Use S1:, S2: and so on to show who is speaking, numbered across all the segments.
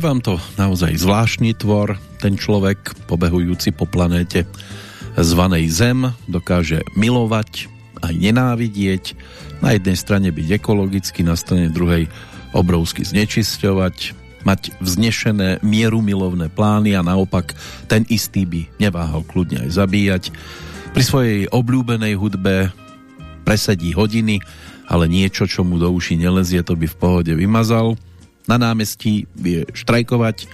S1: Je vám to naozaj zvláštny tvor, ten človek pobehujúci po planéte zvanej Zem dokáže milovať aj nenávidieť, na jednej strane byť ekologicky, na strane druhej obrovsky znečisťovať, mať vznešené mierumilovné plány a naopak ten istý by neváhal kľudne aj zabíjať. Pri svojej obľúbenej hudbe presedí hodiny, ale niečo, čo mu do uší nelezie, to by v pohode vymazal. Na námestí vie štrajkovať,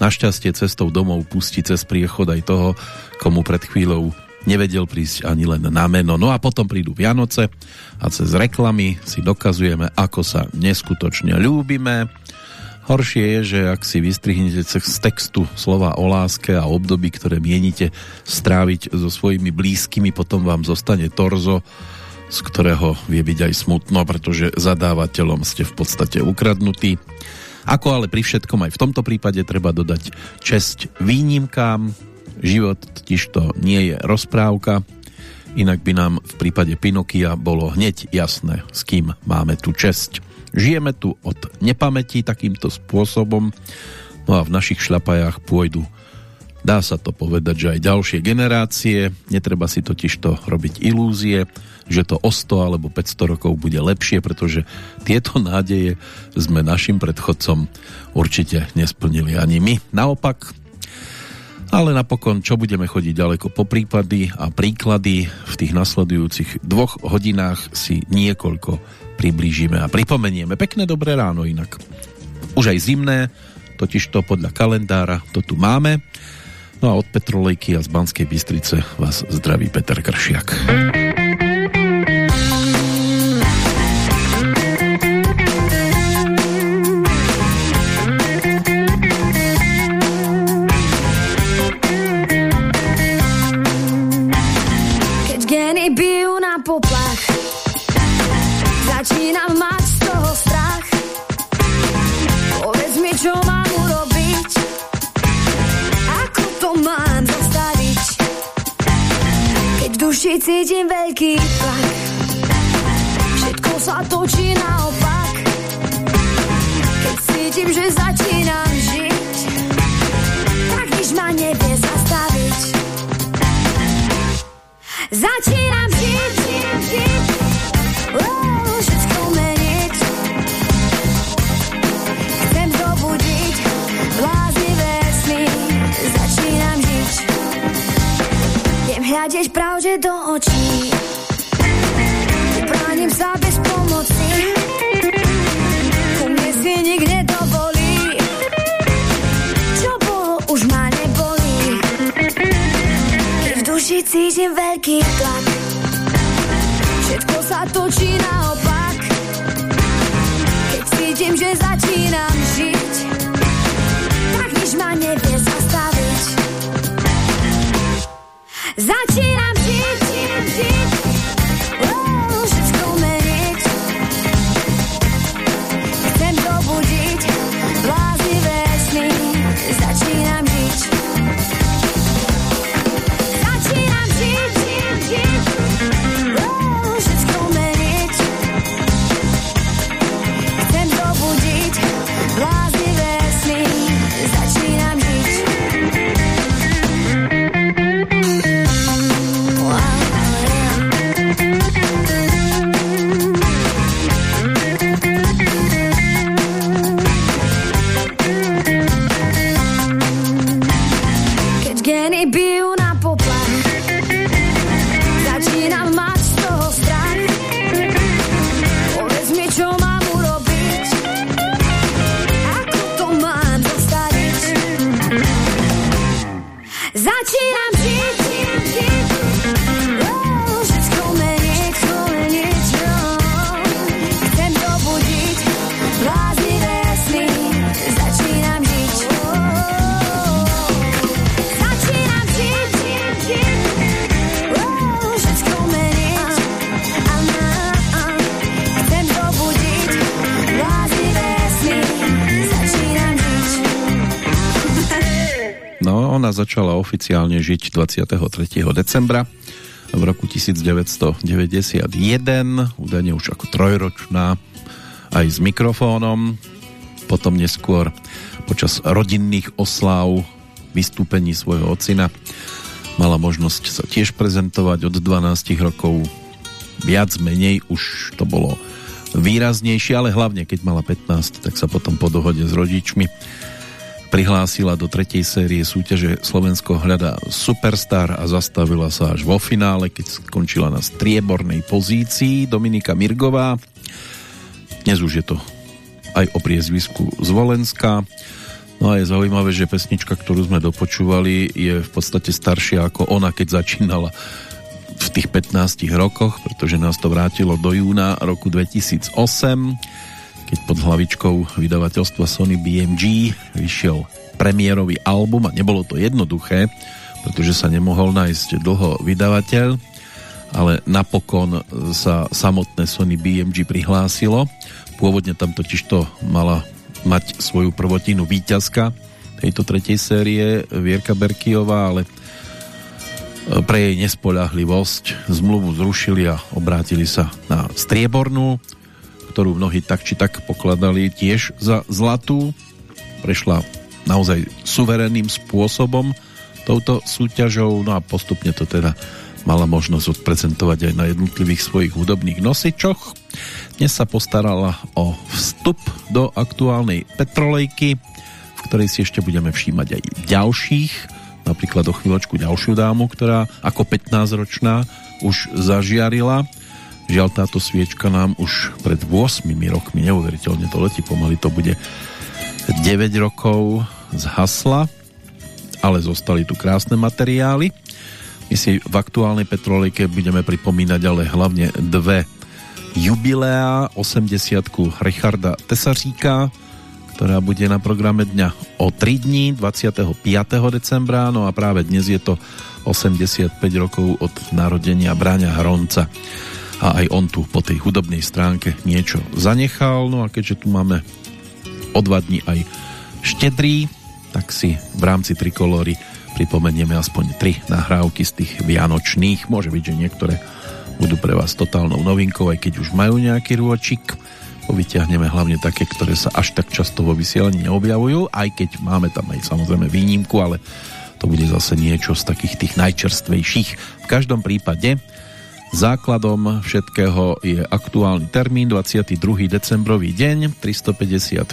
S1: našťastie cestou domov pustí cez priechod aj toho, komu pred chvíľou nevedel prísť ani len na meno. No a potom prídu Vianoce a cez reklamy si dokazujeme, ako sa neskutočne ľúbime. Horšie je, že ak si vystrihnete z textu slova o láske a období, ktoré mienite stráviť so svojimi blízkymi, potom vám zostane torzo, z ktorého vie byť aj smutno, pretože zadávateľom ste v podstate ukradnutí. Ako ale pri všetkom aj v tomto prípade treba dodať česť výnimkám, Život totiž to nie je rozprávka, inak by nám v prípade Pinokia bolo hneď jasné, s kým máme tu česť. Žijeme tu od nepamäti takýmto spôsobom, no a v našich šľapajách pôjdu. Dá sa to povedať, že aj ďalšie generácie, netreba si totiž to robiť ilúzie, že to o 100 alebo 500 rokov bude lepšie, pretože tieto nádeje sme našim predchodcom určite nesplnili ani my. Naopak, ale napokon, čo budeme chodiť ďaleko po prípady a príklady, v tých nasledujúcich dvoch hodinách si niekoľko priblížime a pripomenieme. Pekné dobré ráno inak. Už aj zimné, totiž to podľa kalendára to tu máme. No a od Petrolejky a z Banskej Bystrice vás zdraví Peter Kršiak.
S2: Duši cítim veľký tlak. Všetko sa točí naopak. Keď cítim, že začínam žiť Tak nič ma nevie zastaviť. Začínam žiť, Viem hľadieť pravde do očí. Bránim sa bez pomoci. Ku mne si nik nedovolí Čo bolo, už ma nebolí. Keď v duši cítim veľký tlak. Všetko sa točí naopak. Keď cítim, že začínam žiť Tak nič ma nevie Začínam
S1: oficiálne žiť 23. decembra v roku 1991, údajne už ako trojročná, aj s mikrofónom. potom neskôr počas rodinných oslav vystúpení svojho ocina mala možnosť sa tiež prezentovať od 12 rokov viac menej už to bolo výraznejšie, ale hlavne keď mala 15, tak sa potom po dohode s rodičmi prihlásila do tretej série súťaže Slovensko hľada Superstar a zastavila sa až vo finále, keď skončila na striebornej pozícii Dominika Mirgová. Dnes už je to aj o priezvisku Zvolenská. No a je zaujímavé, že pesnička, ktorú sme dopočúvali, je v podstate staršia ako ona, keď začínala v tých 15 rokoch, pretože nás to vrátilo do júna roku 2008, keď pod hlavičkou vydavateľstva Sony BMG vyšiel premiérový album a nebolo to jednoduché, pretože sa nemohol nájsť dlho vydavateľ, ale napokon sa samotné Sony BMG prihlásilo. Pôvodne tam totiž to mala mať svoju prvotinu výťazka tejto tretej série Vierka Berkiová, ale pre jej nespoľahlivosť zmluvu zrušili a obrátili sa na striebornú, ktorú mnohí tak či tak pokladali tiež za zlatú. Prešla naozaj suverénnym spôsobom touto súťažou, no a postupne to teda mala možnosť odprezentovať aj na jednotlivých svojich hudobných nosičoch. Dnes sa postarala o vstup do aktuálnej petrolejky, v ktorej si ešte budeme všímať aj ďalších napríklad o chvíľočku ďalšiu dámu, ktorá ako 15-ročná už zažiarila. Žiaľ, táto sviečka nám už pred 8 rokmi, neuveriteľne to letí, pomaly to bude 9 rokov zhasla, ale zostali tu krásne materiály. My si v aktuálnej petrolejke budeme pripomínať ale hlavne dve jubilea, 80 Richarda Tesaříka, ktorá bude na programe dňa o 3 dní, 25. decembra, no a práve dnes je to 85 rokov od narodenia Bráňa Hronca a aj on tu po tej hudobnej stránke niečo zanechal, no a keďže tu máme o dva dní aj štedrý, tak si v rámci Trikolóry pripomenieme aspoň tri nahrávky z tých vianočných, môže byť, že niektoré budú pre vás totálnou novinkou, aj keď už majú nejaký rôčik. Povyťahneme hlavne také, ktoré sa až tak často vo vysielaní neobjavujú, aj keď máme tam aj samozrejme výnimku, ale to bude zase niečo z takých tých najčerstvejších. V každom prípade základom všetkého je aktuálny termín 22. decembrový deň 356.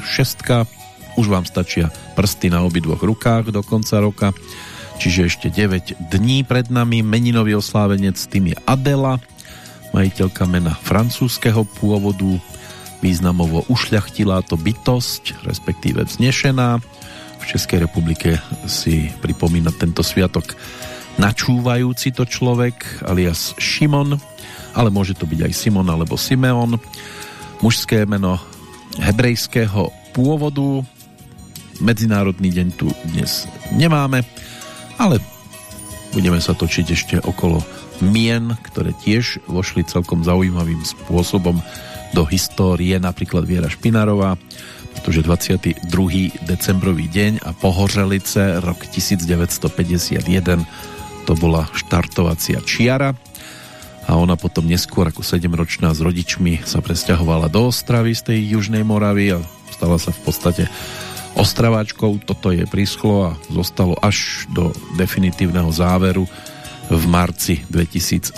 S1: Už vám stačia prsty na obidvoch rukách do konca roka, čiže ešte 9 dní pred nami. Meninový oslávenec tým je Adela, majiteľka mena francúzského pôvodu, významovo ušľachtilá to bytosť, respektíve vznešená. V Českej republike si pripomína tento sviatok načúvajúci to človek, alias Šimon, ale môže to byť aj Simon alebo Simeon. Mužské meno hebrejského pôvodu. Medzinárodný deň tu dnes nemáme, ale budeme sa točiť ešte okolo mien, ktoré tiež vošli celkom zaujímavým spôsobom do histórie napríklad Viera Špinárová, pretože 22. decembrový deň a Pohořelice rok 1951 to bola štartovacia čiara a ona potom neskôr ako 7-ročná s rodičmi sa presťahovala do Ostravy z tej Južnej Moravy a stala sa v podstate Ostraváčkou. Toto je príschlo a zostalo až do definitívneho záveru v marci 2017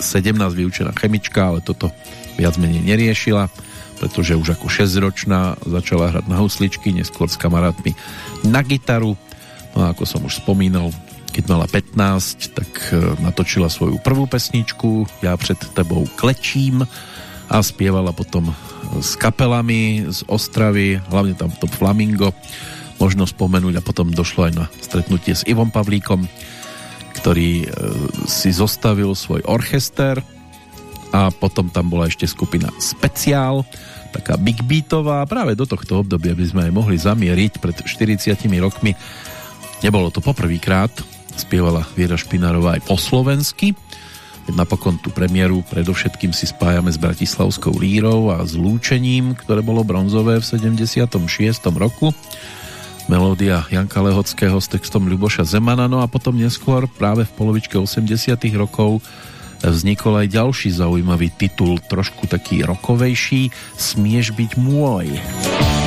S1: vyučená chemička, ale toto viac menej neriešila, pretože už ako 6-ročná začala hrať na husličky, neskôr s kamarátmi na gitaru. No a ako som už spomínal, keď mala 15, tak e, natočila svoju prvú pesničku Ja před tebou klečím a spievala potom s kapelami z Ostravy, hlavne tam to Flamingo možno spomenúť a potom došlo aj na stretnutie s Ivom Pavlíkom, ktorý e, si zostavil svoj orchester a potom tam bola ešte skupina Speciál, taká big beatová. Práve do tohto obdobia by sme aj mohli zamieriť pred 40 rokmi. Nebolo to poprvýkrát, spievala Viera Špinárová aj po slovensky. Napokon tú premiéru predovšetkým si spájame s Bratislavskou lírou a s Lúčením, ktoré bolo bronzové v 76. roku. Melódia Janka Lehockého s textom Ľuboša Zemana, no a potom neskôr práve v polovičke 80. rokov vznikol aj ďalší zaujímavý titul, trošku taký rokovejší, Smieš byť môj. Smieš byť môj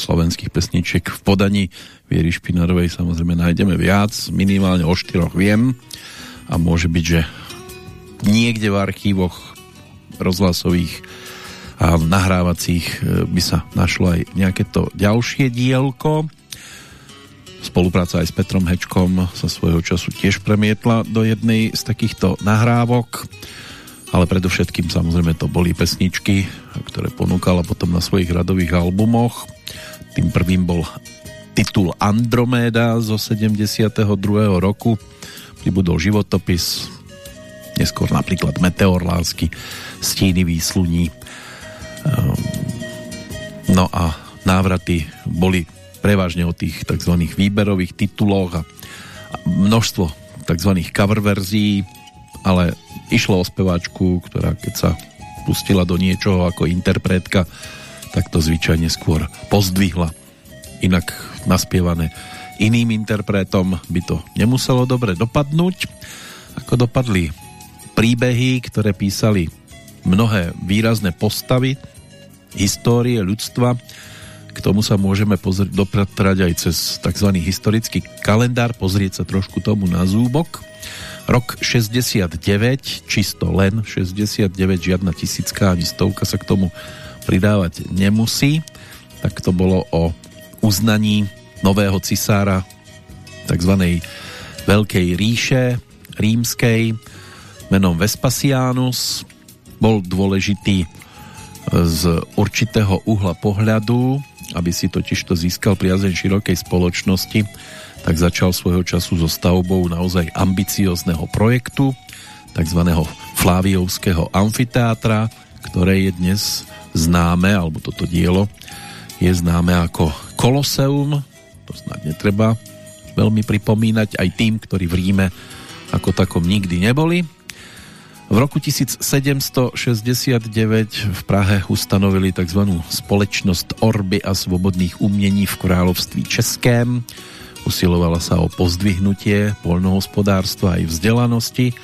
S1: slovenských pesničiek v podaní Viery Špinarovej samozrejme nájdeme viac, minimálne o štyroch viem a môže byť, že niekde v archívoch rozhlasových a nahrávacích e, by sa našlo aj nejaké to ďalšie dielko. Spolupráca aj s Petrom Hečkom sa svojho času tiež premietla do jednej z takýchto nahrávok, ale predovšetkým samozrejme to boli pesničky, ktoré ponúkala potom na svojich radových albumoch. Tým prvým bol titul Androméda zo 72. roku, pribudol životopis, neskôr napríklad Meteor lásky, Stíny výsluní. Ehm, no a návraty boli prevažne o tých tzv. výberových tituloch a množstvo tzv. cover verzií, ale išlo o speváčku, ktorá keď sa pustila do niečoho ako interpretka, tak to zvyčajne skôr pozdvihla. Inak naspievané iným interpretom by to nemuselo dobre dopadnúť. Ako dopadli príbehy, ktoré písali mnohé výrazné postavy histórie ľudstva. K tomu sa môžeme dopratrať aj cez tzv. historický kalendár, pozrieť sa trošku tomu na zúbok. Rok 69, čisto len 69, žiadna tisícka ani stovka sa k tomu pridávať nemusí. Tak to bolo o uznaní nového cisára tzv. Veľkej ríše rímskej, menom Vespasianus. Bol dôležitý z určitého uhla pohľadu, aby si totiž to získal priazeň širokej spoločnosti, tak začal svojho času so stavbou naozaj ambiciozného projektu, tzv. Fláviovského amfiteátra, ktoré je dnes známe, alebo toto dielo je známe ako Koloseum, to snad netreba veľmi pripomínať aj tým, ktorí v Ríme ako takom nikdy neboli. V roku 1769 v Prahe ustanovili tzv. společnosť Orby a svobodných umení v kráľovství Českém. Usilovala sa o pozdvihnutie poľnohospodárstva aj vzdelanosti.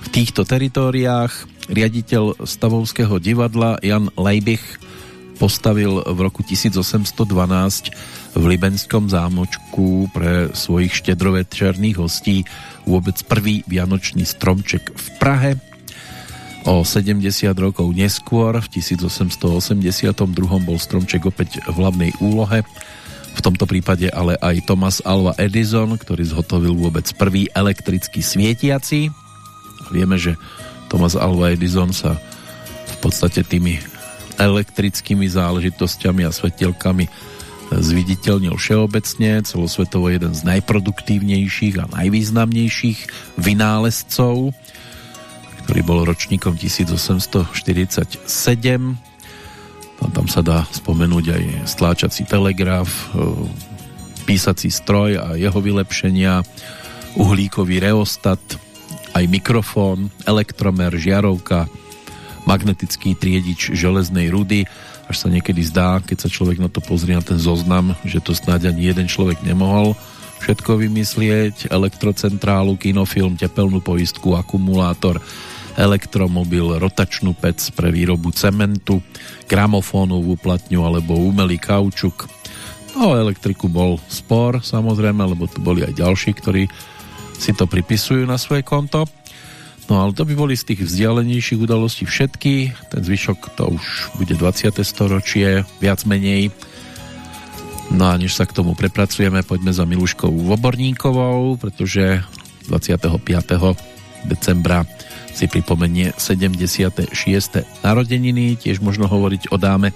S1: V týchto teritóriách riaditeľ Stavovského divadla Jan Leibich postavil v roku 1812 v Libenskom zámočku pre svojich štedrovečerných hostí vôbec prvý vianočný stromček v Prahe. O 70 rokov neskôr, v 1882. bol stromček opäť v hlavnej úlohe. V tomto prípade ale aj Thomas Alva Edison, ktorý zhotovil vôbec prvý elektrický svietiaci. Vieme, že Thomas Alva Edison sa v podstate tými elektrickými záležitosťami a svetielkami zviditeľnil všeobecne, celosvetovo jeden z najproduktívnejších a najvýznamnejších vynálezcov, ktorý bol ročníkom 1847. Tam, tam sa dá spomenúť aj stláčací telegraf, e, písací stroj a jeho vylepšenia, uhlíkový reostat, aj mikrofón, elektromer, žiarovka, magnetický triedič železnej rudy, až sa niekedy zdá, keď sa človek na to pozrie na ten zoznam, že to snáď ani jeden človek nemohol všetko vymyslieť, elektrocentrálu, kinofilm, tepelnú poistku, akumulátor, elektromobil, rotačnú pec pre výrobu cementu, gramofónovú platňu alebo umelý kaučuk. No, elektriku bol spor, samozrejme, lebo tu boli aj ďalší, ktorí si to pripisujú na svoje konto. No ale to by boli z tých vzdialenejších udalostí všetky. Ten zvyšok to už bude 20. storočie, viac menej. No a než sa k tomu prepracujeme, poďme za Miluškou Voborníkovou, pretože 25. decembra si pripomenie 76. narodeniny. Tiež možno hovoriť o dáme,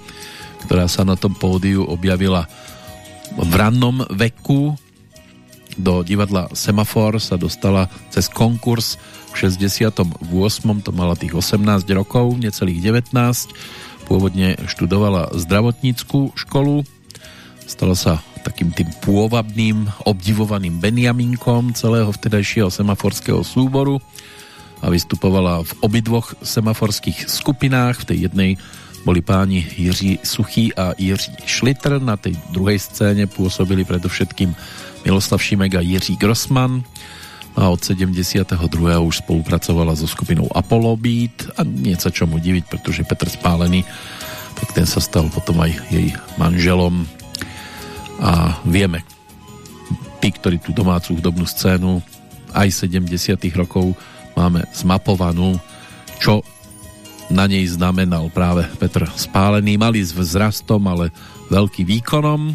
S1: ktorá sa na tom pódiu objavila v rannom veku. Do divadla Semafor sa dostala cez konkurs v 68. to mala tých 18 rokov, necelých 19. Pôvodne študovala zdravotníckú školu. Stala sa takým tým pôvabným, obdivovaným Benjaminkom celého vtedajšieho semaforského súboru a vystupovala v obidvoch semaforských skupinách. V tej jednej boli páni Jiří Suchý a Jiří Šlitr. Na tej druhej scéne pôsobili predovšetkým Miloslav Šimek a Jiří Grossman a od 72. už spolupracovala so skupinou Apollo Beat a nie sa čomu diviť, pretože Petr Spálený tak ten sa stal potom aj jej manželom a vieme, tí, ktorí tú domácu hudobnú scénu aj 70 rokov máme zmapovanú, čo na nej znamenal práve Petr Spálený, malý s vzrastom, ale veľký výkonom.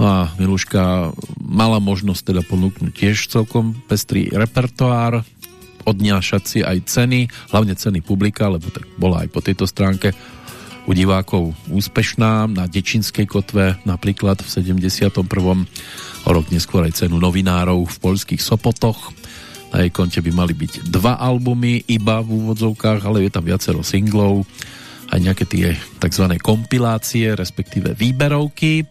S1: No a Miluška mala možnosť teda ponúknuť tiež celkom pestrý repertoár, odňašať si aj ceny, hlavne ceny publika, lebo tak bola aj po tejto stránke u divákov úspešná. Na Dečinskej kotve napríklad v 71. o rok neskôr aj cenu novinárov v polských Sopotoch. Na jej konte by mali byť dva albumy iba v úvodzovkách, ale je tam viacero singlov, aj nejaké tie tzv. kompilácie, respektíve výberovky.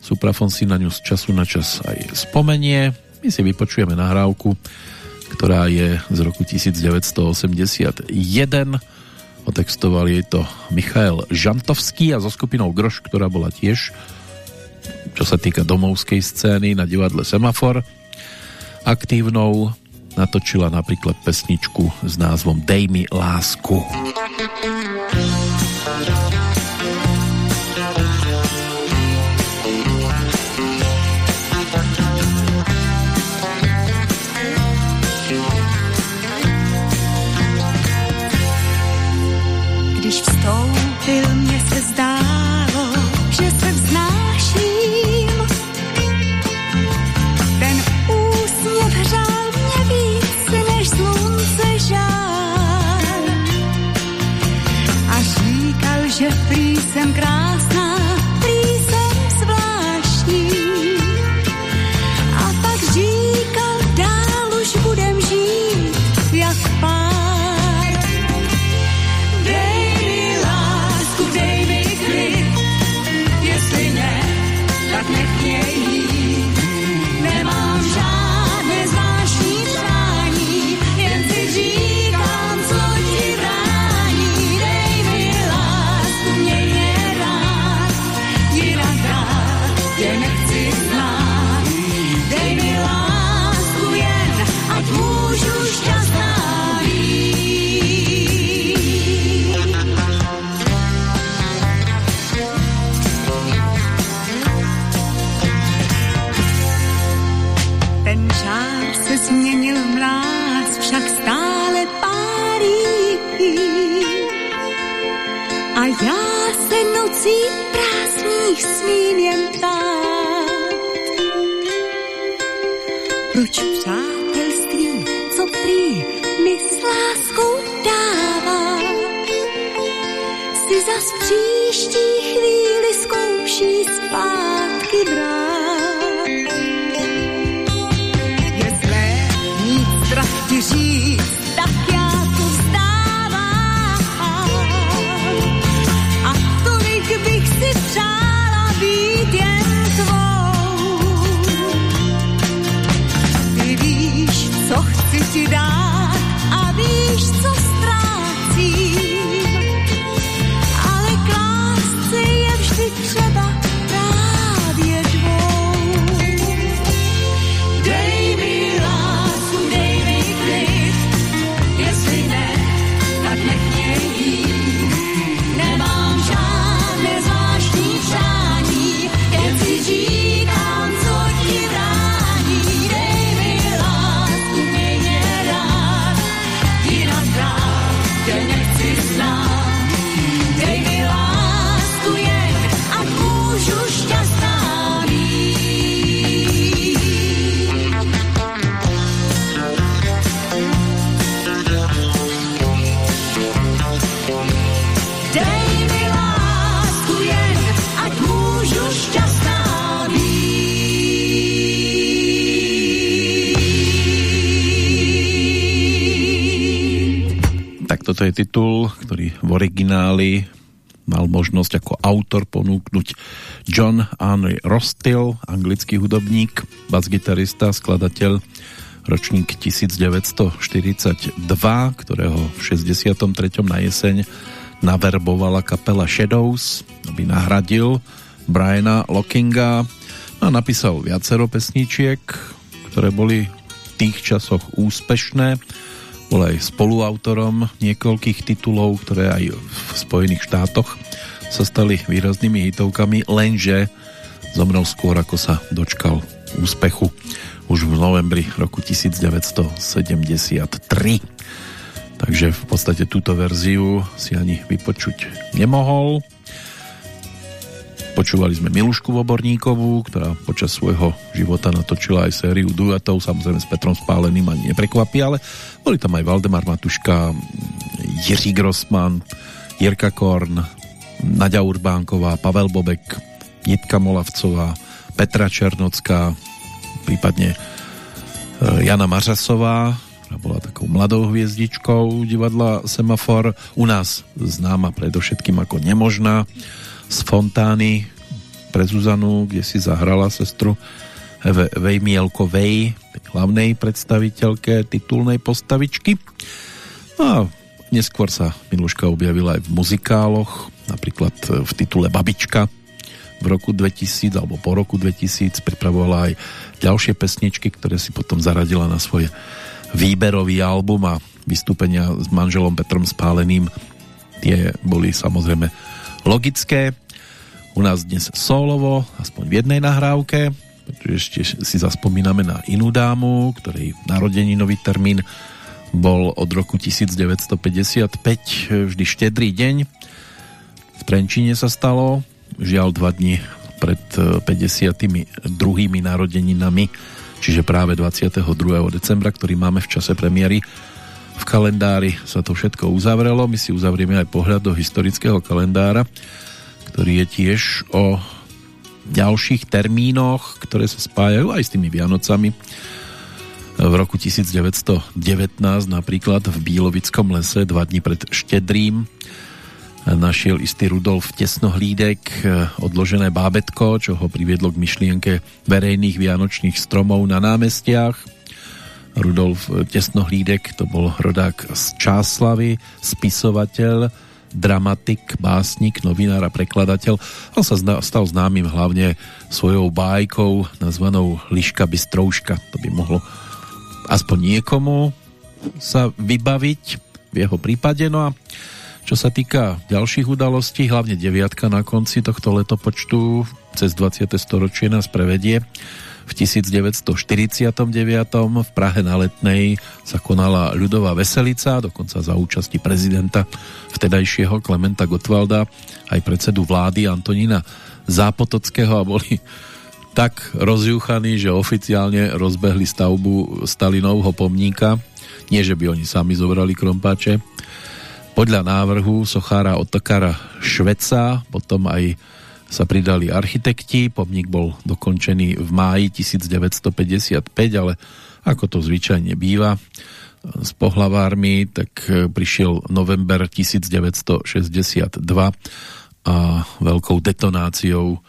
S1: Suprafon si na ňu z času na čas aj spomenie. My si vypočujeme nahrávku, ktorá je z roku 1981. Otextoval jej to Michael Žantovský a so skupinou Groš, ktorá bola tiež čo sa týka domovskej scény na divadle Semafor aktívnou natočila napríklad pesničku s názvom Dej mi lásku.
S3: Jsem je
S1: titul, ktorý v origináli mal možnosť ako autor ponúknuť John Henry Rostill, anglický hudobník, basgitarista, skladateľ, ročník 1942, ktorého v 63. na jeseň naverbovala kapela Shadows, aby nahradil Briana Lockinga a napísal viacero pesničiek, ktoré boli v tých časoch úspešné. Bol aj spoluautorom niekoľkých titulov, ktoré aj v Spojených štátoch sa stali výraznými hitovkami, lenže zomrel skôr, ako sa dočkal úspechu už v novembri roku 1973. Takže v podstate túto verziu si ani vypočuť nemohol. Počúvali sme Milušku Voborníkovú, ktorá počas svojho života natočila aj sériu duetov, samozrejme s Petrom Spáleným ani neprekvapí, ale boli tam aj Valdemar Matuška, Jiří Grossman, Jirka Korn, Nadia Urbánková, Pavel Bobek, Jitka Molavcová, Petra Černocká, prípadne e, Jana Mařasová, ktorá bola takou mladou hviezdičkou divadla Semafor, u nás známa predovšetkým ako Nemožná, z Fontány pre Zuzanu, kde si zahrala sestru Vejmielkovej, hlavnej predstaviteľke titulnej postavičky. No a neskôr sa Miluška objavila aj v muzikáloch, napríklad v titule Babička v roku 2000 alebo po roku 2000 pripravovala aj ďalšie pesničky, ktoré si potom zaradila na svoj výberový album a vystúpenia s manželom Petrom Spáleným tie boli samozrejme logické. U nás dnes solovo, aspoň v jednej nahrávke, pretože ešte si zaspomíname na inú dámu, ktorej narodeninový termín bol od roku 1955 vždy štedrý deň. V Trenčíne sa stalo, žiaľ dva dni pred 52. narodeninami, čiže práve 22. decembra, ktorý máme v čase premiéry v kalendári sa to všetko uzavrelo. My si uzavrieme aj pohľad do historického kalendára, ktorý je tiež o ďalších termínoch, ktoré sa spájajú aj s tými Vianocami. V roku 1919 napríklad v Bílovickom lese, dva dní pred Štedrým, našiel istý Rudolf Tesnohlídek odložené bábetko, čo ho priviedlo k myšlienke verejných vianočných stromov na námestiach Rudolf Tesnohlídek, to bol rodák z Čáslavy, spisovateľ, dramatik, básnik, novinár a prekladateľ. On sa stal známym hlavne svojou bájkou nazvanou Liška Bystrouška. To by mohlo aspoň niekomu sa vybaviť v jeho prípade. No a čo sa týka ďalších udalostí, hlavne deviatka na konci tohto letopočtu cez 20. storočie nás prevedie v 1949 v Prahe na Letnej sa konala ľudová veselica, dokonca za účasti prezidenta vtedajšieho Klementa Gotwalda, aj predsedu vlády Antonína Zápotockého a boli tak rozjúchaní, že oficiálne rozbehli stavbu Stalinovho pomníka. Nie, že by oni sami zobrali krompáče. Podľa návrhu sochára Otokara Šveca, potom aj sa pridali architekti, pomník bol dokončený v máji 1955, ale ako to zvyčajne býva s pohlavármi, tak e, prišiel november 1962 a veľkou detonáciou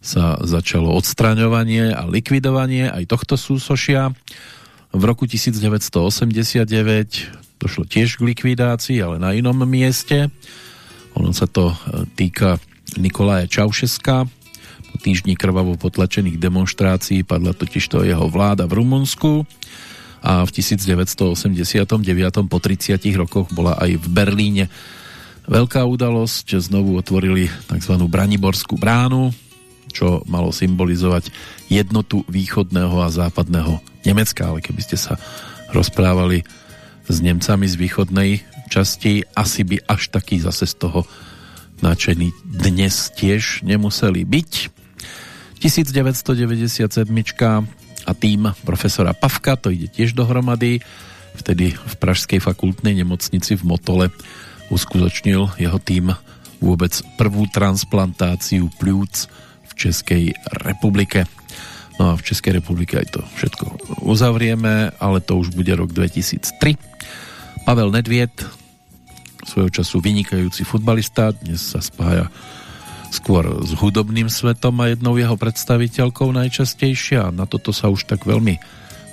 S1: sa začalo odstraňovanie a likvidovanie aj tohto súsošia. V roku 1989 došlo tiež k likvidácii, ale na inom mieste. Ono sa to e, týka Nikolaja Čaušeska. Po týždni krvavo potlačených demonstrácií padla totižto jeho vláda v Rumunsku a v 1989 po 30 rokoch bola aj v Berlíne veľká udalosť. Znovu otvorili tzv. Braniborskú bránu, čo malo symbolizovať jednotu východného a západného Nemecka, ale keby ste sa rozprávali s Nemcami z východnej časti, asi by až taký zase z toho nadšení dnes tiež nemuseli byť. 1997 a tým profesora Pavka, to ide tiež dohromady. Vtedy v Pražskej fakultnej nemocnici v Motole uskutočnil jeho tým vôbec prvú transplantáciu pľúc v Českej republike. No a v Českej republike aj to všetko uzavrieme, ale to už bude rok 2003. Pavel Nedviet, svojho času vynikajúci futbalista, dnes sa spája skôr s hudobným svetom a jednou jeho predstaviteľkou najčastejšie a na toto sa už tak veľmi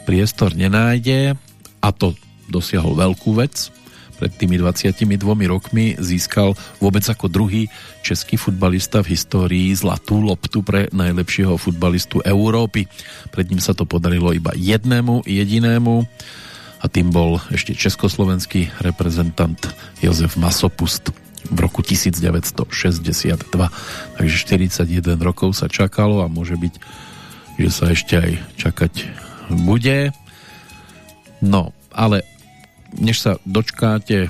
S1: priestor nenájde a to dosiahol veľkú vec. Pred tými 22 rokmi získal vôbec ako druhý český futbalista v histórii zlatú loptu pre najlepšieho futbalistu Európy. Pred ním sa to podarilo iba jednému jedinému a tým bol ešte československý reprezentant Jozef Masopust.
S4: v roku 1962. Takže 41 rokov sa čakalo a môže byť, že sa ešte aj čakať bude. No, ale než sa dočkáte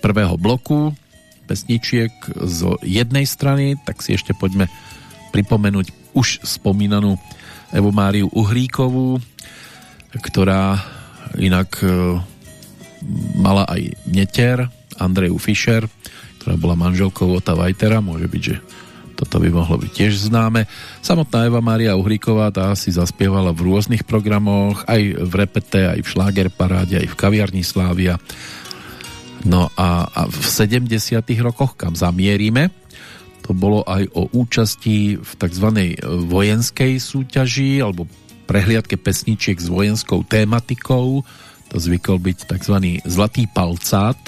S4: prvého bloku pesničiek z jednej strany, tak si ešte poďme pripomenúť už spomínanú Evu Máriu Uhlíkovú, ktorá inak e, mala aj neter Andreju Fischer, ktorá bola manželkou Ota Vajtera, môže byť, že toto by mohlo byť tiež známe. Samotná Eva Maria Uhríková tá si zaspievala v rôznych programoch, aj v repete, aj v šláger paráde, aj v kaviarni Slávia. No a, a v 70 rokoch, kam zamierime, to bolo aj o účasti v tzv. vojenskej súťaži alebo prehliadke pesničiek s vojenskou tématikou. To zvykol byť tzv. zlatý palcát.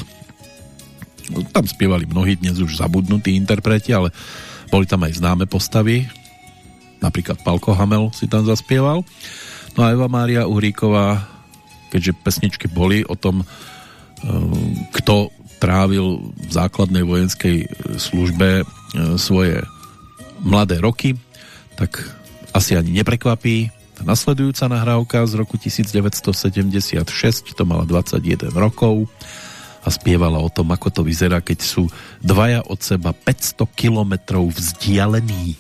S4: No, tam spievali mnohí dnes už zabudnutí interpreti, ale boli tam aj známe postavy, napríklad Palko Hamel si tam zaspieval. No a Eva Mária Uhríková, keďže pesničky boli o tom, e, kto trávil v základnej vojenskej službe e, svoje mladé roky, tak asi ani neprekvapí. Tá nasledujúca nahrávka z roku 1976, to mala 21 rokov a spievala o tom, ako to vyzerá, keď sú dvaja od seba 500 kilometrov vzdialení.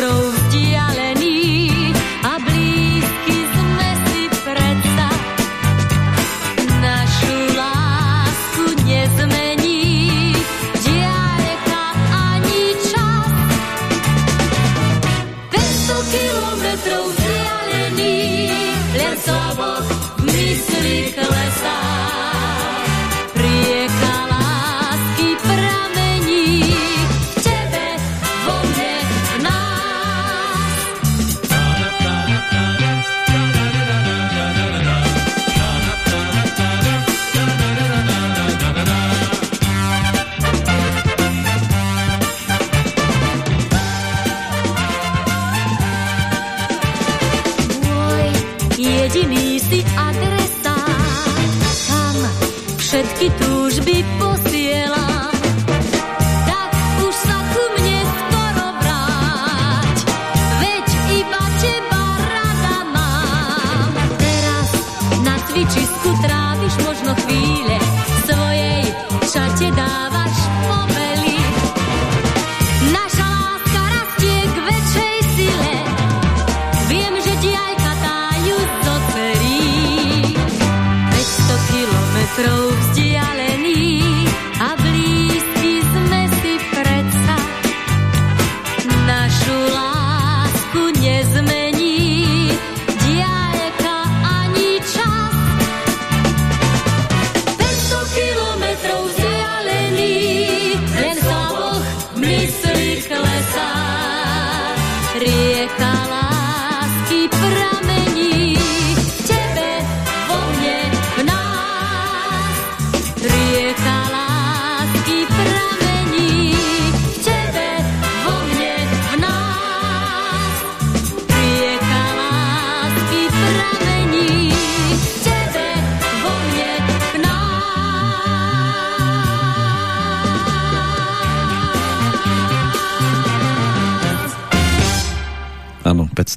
S4: nuestro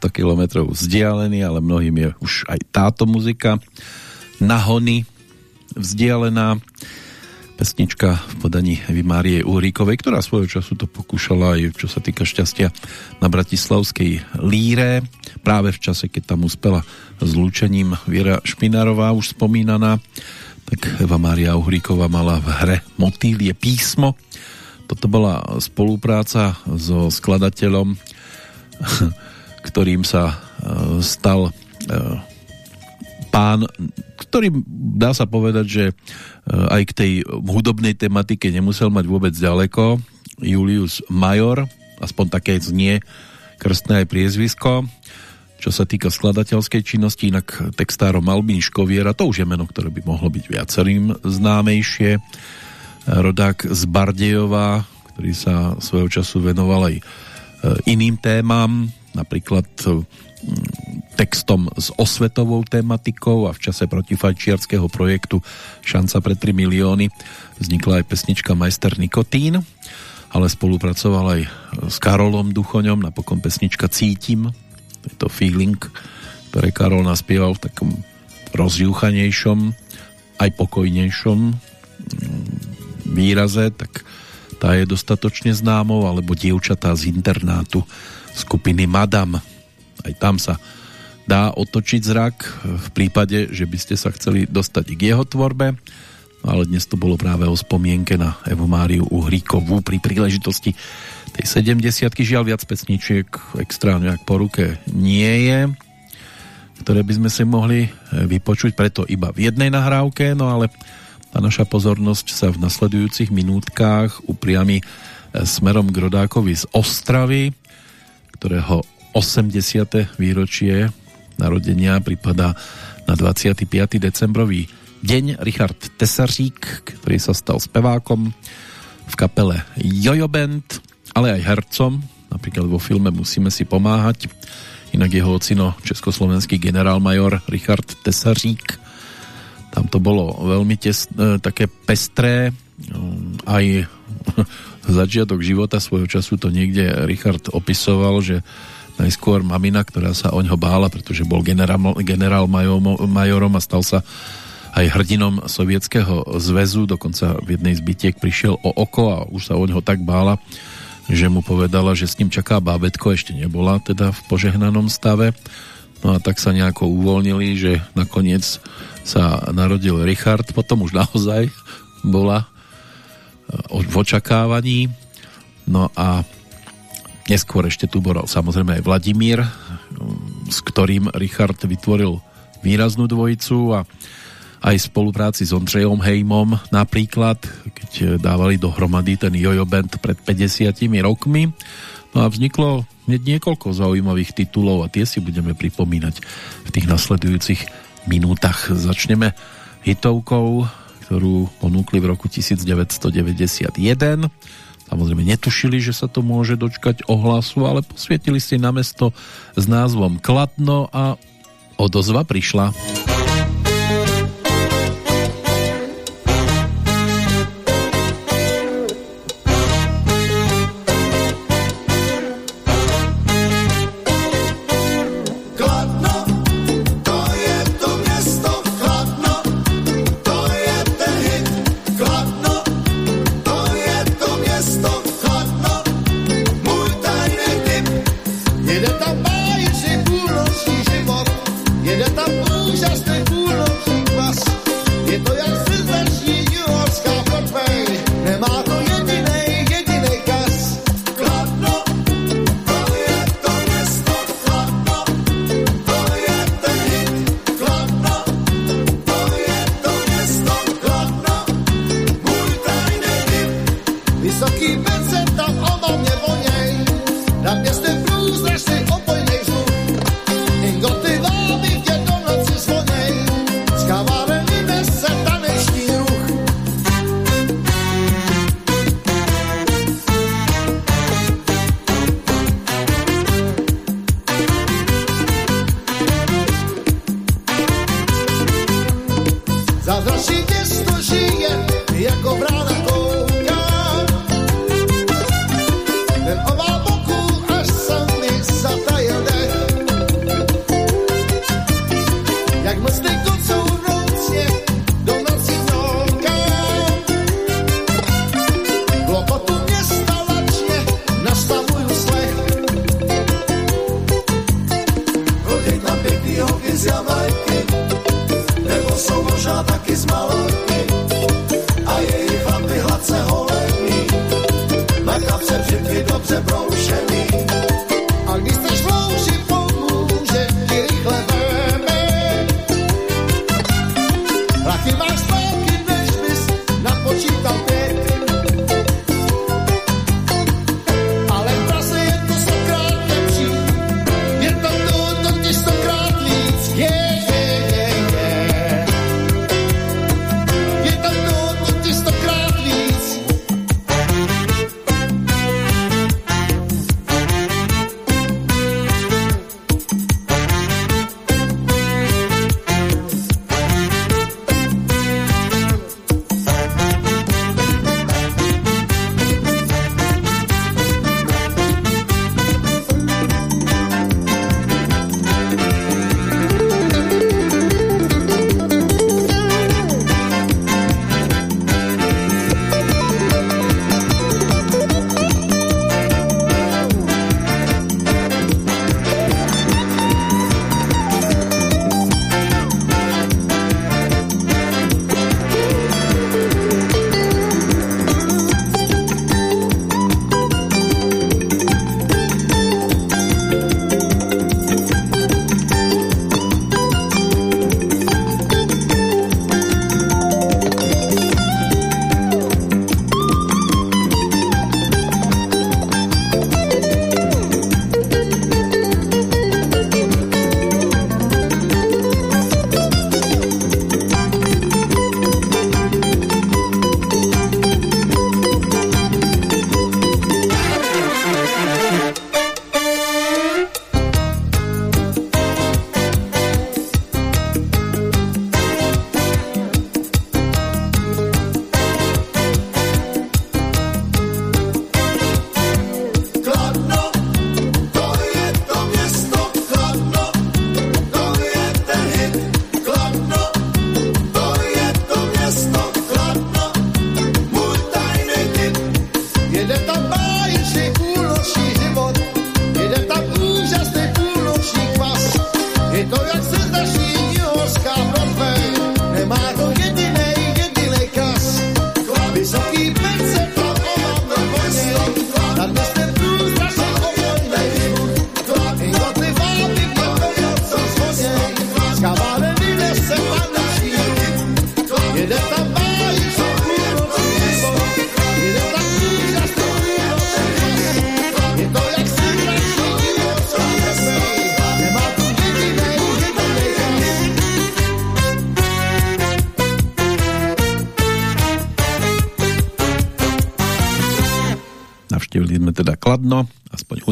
S4: kilometrov vzdialený, ale mnohým je už aj táto muzika nahony vzdialená.
S1: pesnička v podaní Vimárie Uhríkovej, ktorá svojho času to pokúšala aj čo sa týka šťastia na Bratislavskej líre, práve v čase, keď tam uspela s lúčením Viera Špinárová, už spomínaná, tak Eva Mária Uhríková mala v hre Motýl je písmo. Toto bola spolupráca so skladateľom, ktorým sa e, stal e, pán, ktorý dá sa povedať, že e, aj k tej hudobnej tematike nemusel mať vôbec ďaleko. Julius Major, aspoň také znie krstné aj priezvisko. Čo sa týka skladateľskej činnosti, inak textárom Albín Škoviera, to už je meno, ktoré by mohlo byť viacerým známejšie. Rodák z Bardejova, ktorý sa svojho času venoval aj iným témam, napríklad textom s osvetovou tematikou a v čase protifajčiarského projektu Šanca pre 3 milióny vznikla aj pesnička Majster Nikotín, ale spolupracoval aj s Karolom Duchoňom, napokon pesnička Cítim, je to feeling, ktoré Karol naspieval v takom rozjúchanejšom, aj pokojnejšom mm, výraze, tak tá je dostatočne známou, alebo dievčatá z internátu skupiny Madame. Aj tam sa dá otočiť zrak v prípade, že by ste sa chceli dostať k jeho tvorbe, ale dnes to bolo práve o spomienke na Evo Máriu Uhríkovú pri príležitosti tej 70 žiaľ viac pesničiek extra nejak po ruke nie je, ktoré by sme si mohli vypočuť preto iba v jednej nahrávke, no ale tá naša pozornosť sa v nasledujúcich minútkach upriami smerom k Rodákovi z Ostravy, ktorého 80. výročie narodenia pripadá na 25. decembrový deň. Richard Tesařík, ktorý sa stal spevákom v kapele Jojo Band, ale aj hercom, napríklad vo filme Musíme si pomáhať. Inak jeho ocino československý generálmajor Richard Tesařík. Tam to bolo veľmi tesné, také pestré, aj začiatok života svojho času to niekde Richard opisoval, že najskôr mamina, ktorá sa o ňo bála, pretože bol generál, generál majorom a stal sa aj hrdinom sovietského zväzu, dokonca v jednej z bytiek prišiel o oko a už sa o ňo tak bála, že mu povedala, že s ním čaká bábetko, ešte nebola teda v požehnanom stave. No a tak sa nejako uvoľnili, že nakoniec sa narodil Richard, potom už naozaj bola v očakávaní. No a Neskôr ešte tu bol samozrejme aj Vladimír, s ktorým Richard vytvoril výraznú dvojicu a aj v spolupráci s Ondřejom Hejmom napríklad, keď dávali dohromady ten Jojo Band pred 50 rokmi. No a vzniklo niekoľko zaujímavých titulov a tie si budeme pripomínať v tých nasledujúcich minútach. Začneme hitovkou, ktorú ponúkli v roku 1991 Samozrejme netušili, že sa to môže dočkať ohlasu, ale posvietili si na mesto s názvom Kladno a odozva prišla.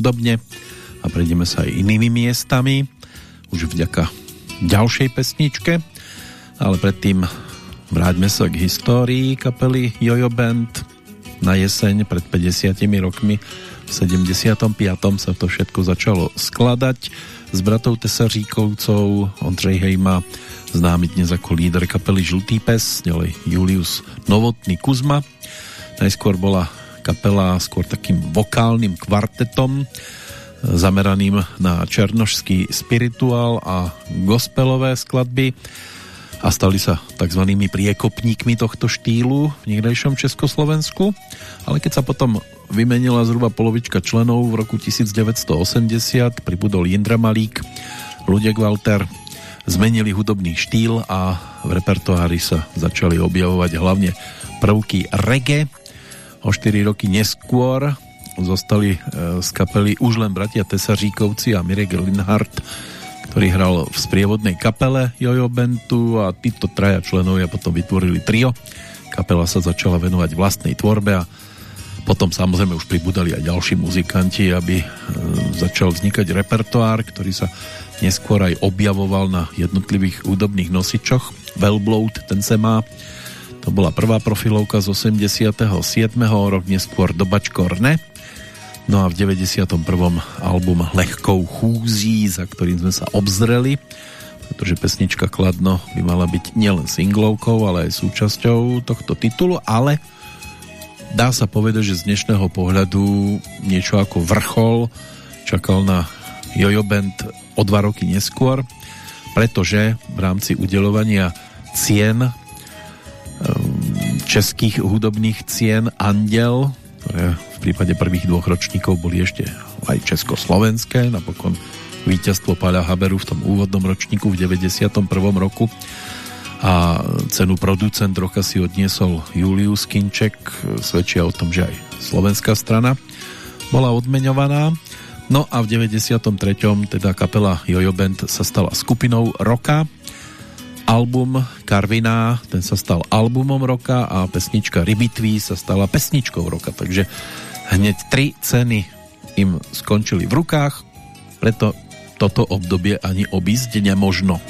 S1: Hudobne a prejdeme sa aj inými miestami, už vďaka ďalšej pesničke, ale predtým vráťme sa k histórii kapely Jojo Band. Na jeseň pred 50 rokmi v 75. sa to všetko začalo skladať s bratou Tesaříkovcov Ondřej Hejma, známy dnes ako líder kapely Žltý pes, ďalej Julius Novotný Kuzma. Najskôr bola kapela skôr takým vokálnym kvartetom zameraným na černošský spirituál a gospelové skladby a stali sa tzv. priekopníkmi tohto štýlu v niekdejšom Československu, ale keď sa potom vymenila zhruba polovička členov v roku 1980, pribudol Jindra Malík, Ludek Walter, zmenili hudobný štýl a v repertoári sa začali objavovať hlavne prvky reggae, O 4 roky neskôr zostali e, z kapely už len bratia Tesaříkovci a Mirek Linhardt, ktorý hral v sprievodnej kapele Jojo Bandu a títo traja členovia potom vytvorili trio. Kapela sa začala venovať vlastnej tvorbe a potom samozrejme už pribudali aj ďalší muzikanti, aby e, začal vznikať repertoár, ktorý sa neskôr aj objavoval na jednotlivých údobných nosičoch. Velbloud, ten sa má to bola prvá profilovka z 87. rok neskôr Dobač Korne. No a v 91. album Lehkou chúzí, za ktorým sme sa obzreli, pretože pesnička Kladno by mala byť nielen singlovkou, ale aj súčasťou tohto titulu, ale dá sa povedať, že z dnešného pohľadu niečo ako vrchol čakal na Jojo Band o dva roky neskôr, pretože v rámci udelovania cien
S5: českých hudobných cien Andel, ktoré v prípade prvých dvoch ročníkov boli ešte aj československé, napokon víťazstvo Páľa Haberu v tom úvodnom ročníku v 91. roku a cenu producent roka si odniesol Julius Kinček, svedčia o tom, že aj slovenská strana bola odmeňovaná. No a v 93. teda kapela Jojo Band sa stala skupinou roka. Album Karviná, ten sa stal albumom roka a pesnička Rybitví sa stala pesničkou roka. Takže hneď tri ceny im skončili v rukách, preto toto obdobie ani obísť nemožno.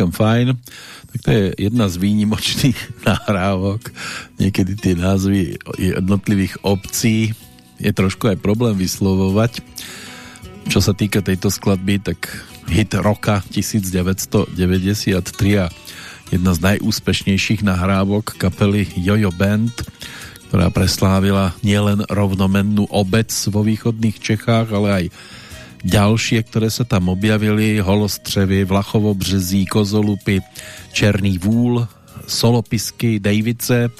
S5: Celkom fajn. Tak to je jedna z výnimočných nahrávok. Niekedy tie názvy jednotlivých obcí je trošku aj problém vyslovovať. Čo sa týka tejto skladby, tak hit roka 1993 a jedna z najúspešnejších nahrávok kapely Jojo Band, ktorá preslávila nielen rovnomennú obec vo východných Čechách, ale aj ďalšie, ktoré sa tam objavili, Holostřevy, Vlachovo březí, Kozolupy, Černý vůl, Solopisky, Davice,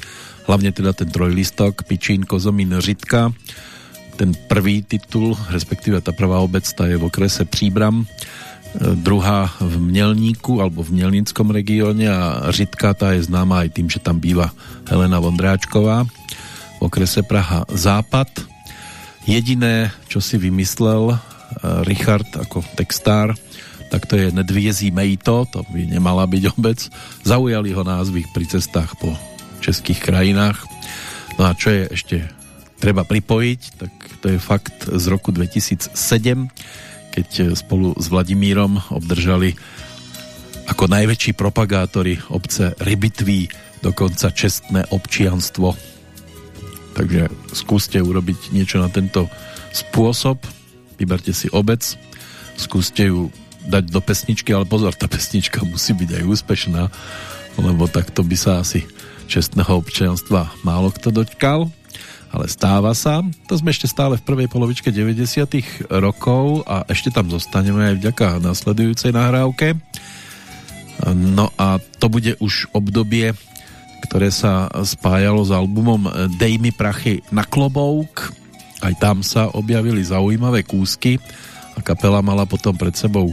S5: hlavne teda ten trojlistok, Pičín, Kozomín, Řitka. Ten prvý titul, respektíve ta prvá obec, ta je v okrese Příbram,
S1: druhá v Mnelníku alebo v Mnelníckom regióne a Řitka tá je známa aj tým, že tam býva Helena Vondráčková v okrese Praha Západ. Jediné, čo si vymyslel Richard ako textár, tak to je Nedviezí Mejto, to by nemala byť obec. Zaujali ho názvy pri cestách po českých krajinách. No a čo je ešte treba pripojiť, tak to je fakt z roku 2007, keď spolu s Vladimírom obdržali ako najväčší propagátori obce Rybitví dokonca čestné občianstvo. Takže skúste urobiť niečo na tento spôsob, vyberte si obec, skúste ju dať do pesničky, ale pozor, tá pesnička musí byť aj úspešná, lebo takto by sa asi čestného občianstva málo kto dočkal ale stáva sa. To sme ešte stále v prvej polovičke 90. rokov a ešte tam zostaneme aj vďaka nasledujúcej nahrávke. No a to bude už obdobie, ktoré sa spájalo s albumom Dej mi prachy na klobouk. Aj tam sa objavili zaujímavé kúsky a kapela mala potom pred sebou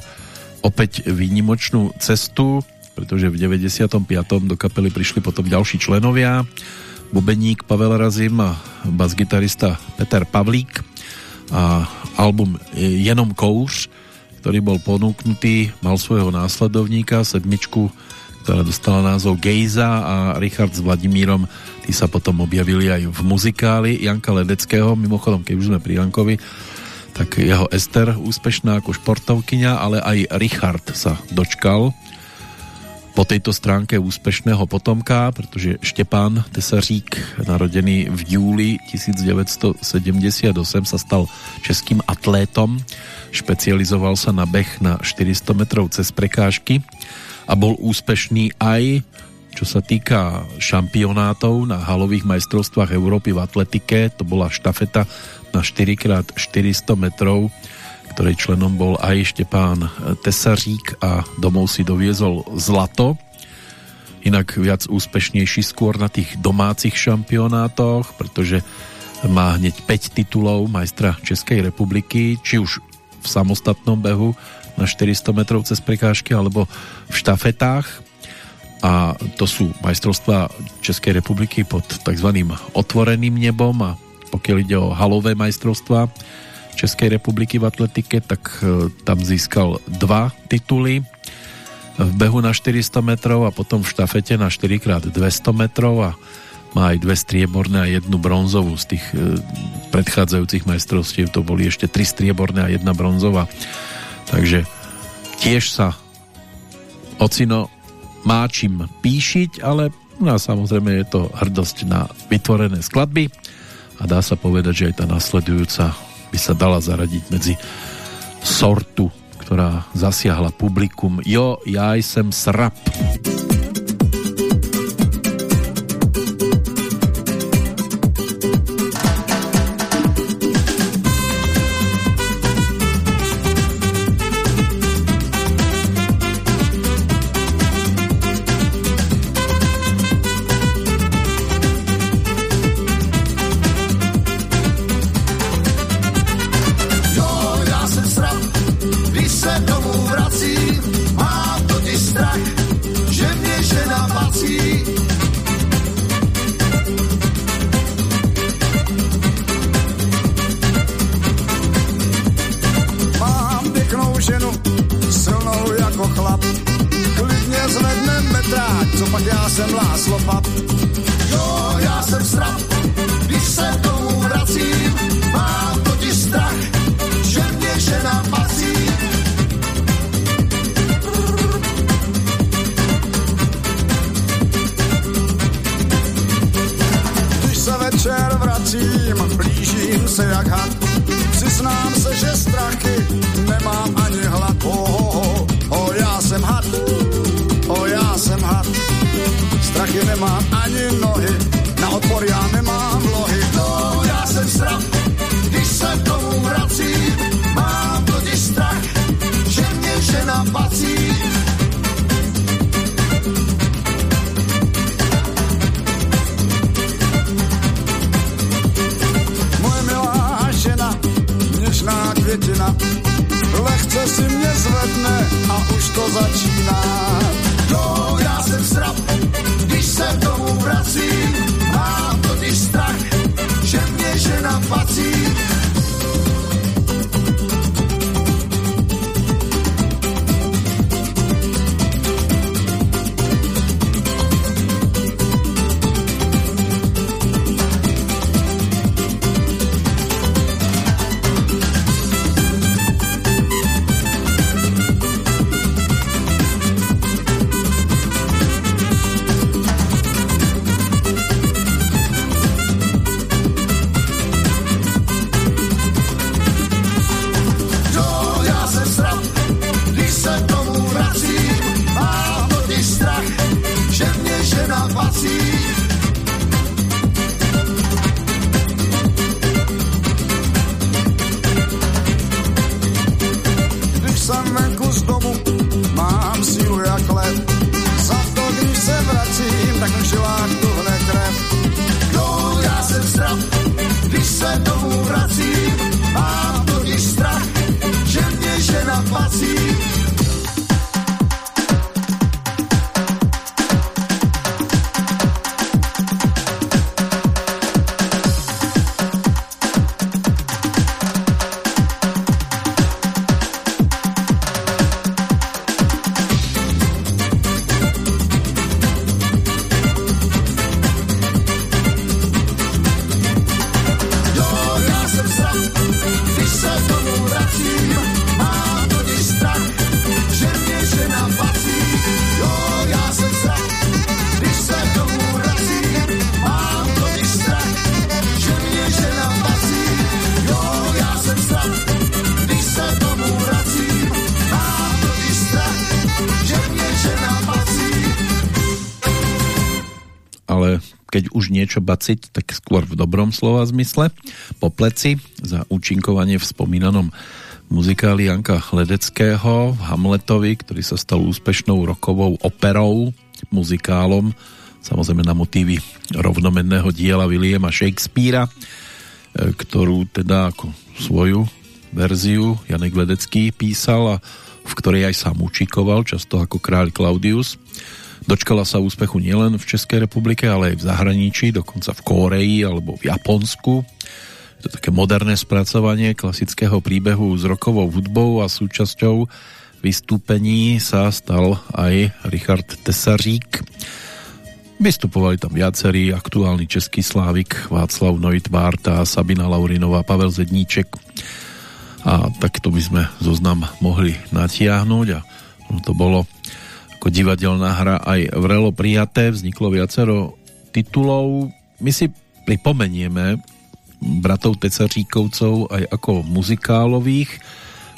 S1: opäť výnimočnú cestu, pretože v 95. do kapely prišli potom ďalší členovia bubeník Pavel Razim a basgitarista Peter Pavlík a album Jenom kouř, ktorý bol ponúknutý, mal svojho následovníka, sedmičku, ktorá dostala názov Gejza a Richard s Vladimírom, tí sa potom objavili aj v muzikáli Janka Ledeckého, mimochodom, keď už sme pri Jankovi, tak jeho Ester úspešná ako športovkyňa, ale aj Richard sa dočkal po tejto stránke úspešného potomka, pretože Štepán Tesařík, narodený v júli 1978, sa stal českým atlétom, špecializoval sa na beh na 400 metrov cez prekážky a bol úspešný aj čo sa týka šampionátov na halových majstrovstvách Európy v atletike, to bola štafeta na 4x400 metrov, ktorej členom bol aj Štepán Tesařík a domov si doviezol zlato. Inak viac úspešnejší skôr na tých domácich šampionátoch, pretože má hneď 5 titulov majstra Českej republiky, či už v samostatnom behu na 400 metrov cez prekážky alebo v štafetách a to sú majstrovstvá Českej republiky pod tzv. otvoreným nebom. A pokiaľ ide o halové majstrovstvá Českej republiky v atletike, tak e, tam získal dva tituly. V behu na 400 metrov a potom v štafete na 4x200 metrov a má aj dve strieborné a jednu bronzovú. Z tých e, predchádzajúcich majstrovstiev to boli ešte tri strieborné a jedna bronzová. Takže tiež sa ocino má čím píšiť ale no samozrejme je to hrdosť na vytvorené skladby a dá sa povedať, že aj tá nasledujúca by sa dala zaradiť medzi sortu, ktorá zasiahla publikum. Jo, ja som srap.
S5: květina.
S1: Keď už niečo baciť, tak skôr v dobrom slova zmysle. Po pleci za účinkovanie v spomínanom muzikáli Janka Ledeckého v Hamletovi, ktorý sa stal úspešnou rokovou operou, muzikálom, samozrejme na motívy rovnomenného diela Williama Shakespearea, e, ktorú teda ako svoju verziu Janek Ledecký písal a v ktorej aj sám učíkoval, často ako kráľ Claudius. Dočkala sa úspechu nielen v Českej republike, ale aj v zahraničí, dokonca v Kóreji alebo v Japonsku. Je to také moderné spracovanie klasického príbehu s rokovou hudbou a súčasťou vystúpení sa stal aj Richard Tesařík. Vystupovali tam viacerí, aktuálny český slávik Václav Neutwarta, Sabina Laurinová, Pavel Zedníček a takto by sme zoznam mohli natiahnuť a to bolo ako divadelná hra aj vrelo prijaté, vzniklo viacero titulov. My si pripomenieme bratov Tecaříkovcov aj ako muzikálových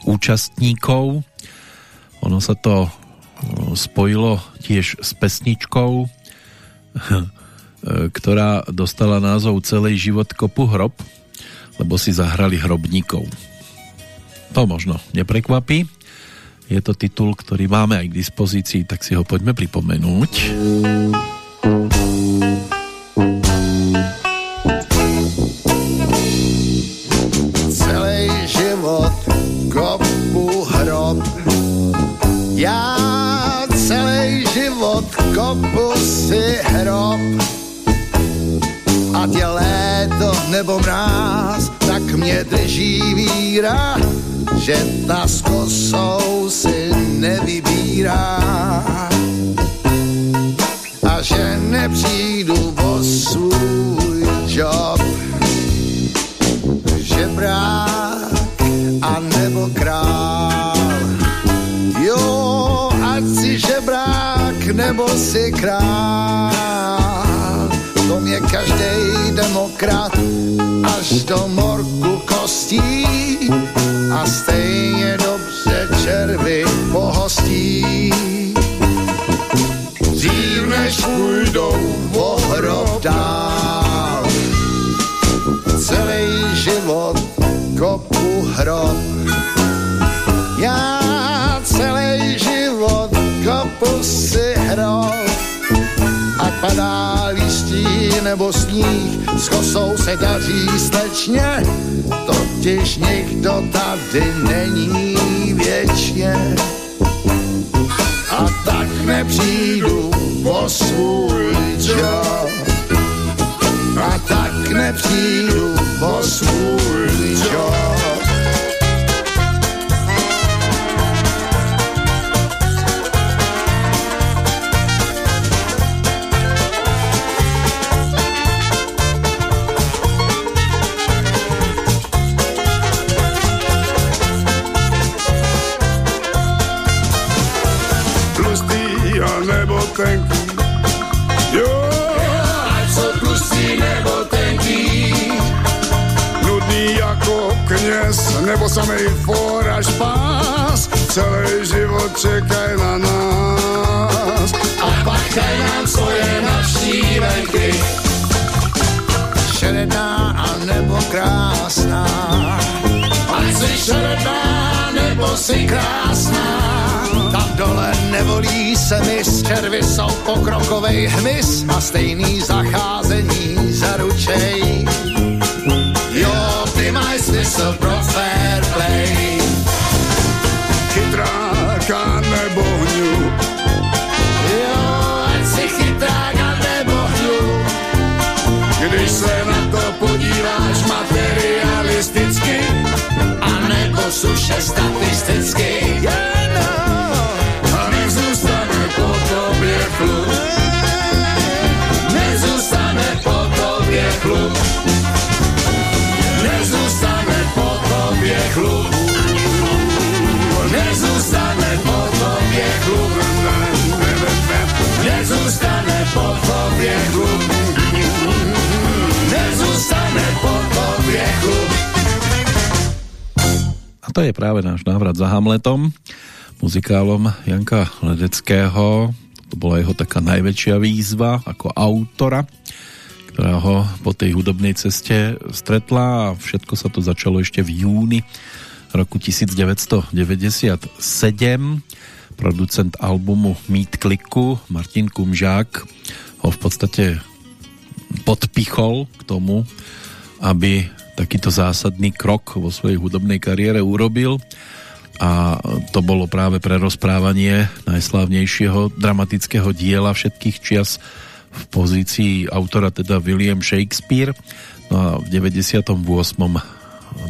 S1: účastníkov. Ono sa to spojilo tiež s pesničkou, ktorá dostala názov Celý život kopu hrob, lebo si zahrali hrobníkov. To možno neprekvapí. Je to titul, ktorý máme aj k dispozícii, tak si ho poďme pripomenúť.
S6: celý život kopu hrob. Já celý život kopu si hrob. Ať je léto nebo mráz, tak mě drží víra, že ta s král. To mě každý demokrat až do morku kostí a stejně dobře červy pohostí. Dřív než půjdou o hrob dál celý život kopu hrob. Já celý život kopu si hrob nebo sníh, s kosou se daří slečně, totiž nikdo tady není věčně. A tak nepřijdu po svůj čas. A tak nepřijdu po svůj čas. Nebo samej for až pás. Celý život čekaj na nás. A pachaj nám svoje navštívenky. Šedá a nebo krásná. Ať jsi šedá nebo si krásná. Tam dole nevolí se mi, červy jsou pokrokovej hmyz a stejný zacházení zaručej. Máš smysl pro fair play. Chytráka nebo hňu. Jo, ať si chytráka nebo hňu. Když se na to podíváš materialisticky, a nebo suše statisticky. Po tobě chlub. Nezůstane po chlub.
S1: A to je práve náš návrat za Hamletom, muzikálom Janka Ledeckého. To bola jeho taká najväčšia výzva ako autora, ktorá ho po tej hudobnej ceste stretla a všetko sa to začalo ešte v júni roku 1997. Producent albumu Meet Kliku Martin Kumžák ho v podstate podpichol k tomu, aby takýto zásadný krok vo svojej hudobnej kariére urobil a to bolo práve pre rozprávanie najslávnejšieho dramatického diela všetkých čias v pozícii autora teda William Shakespeare no a v 98.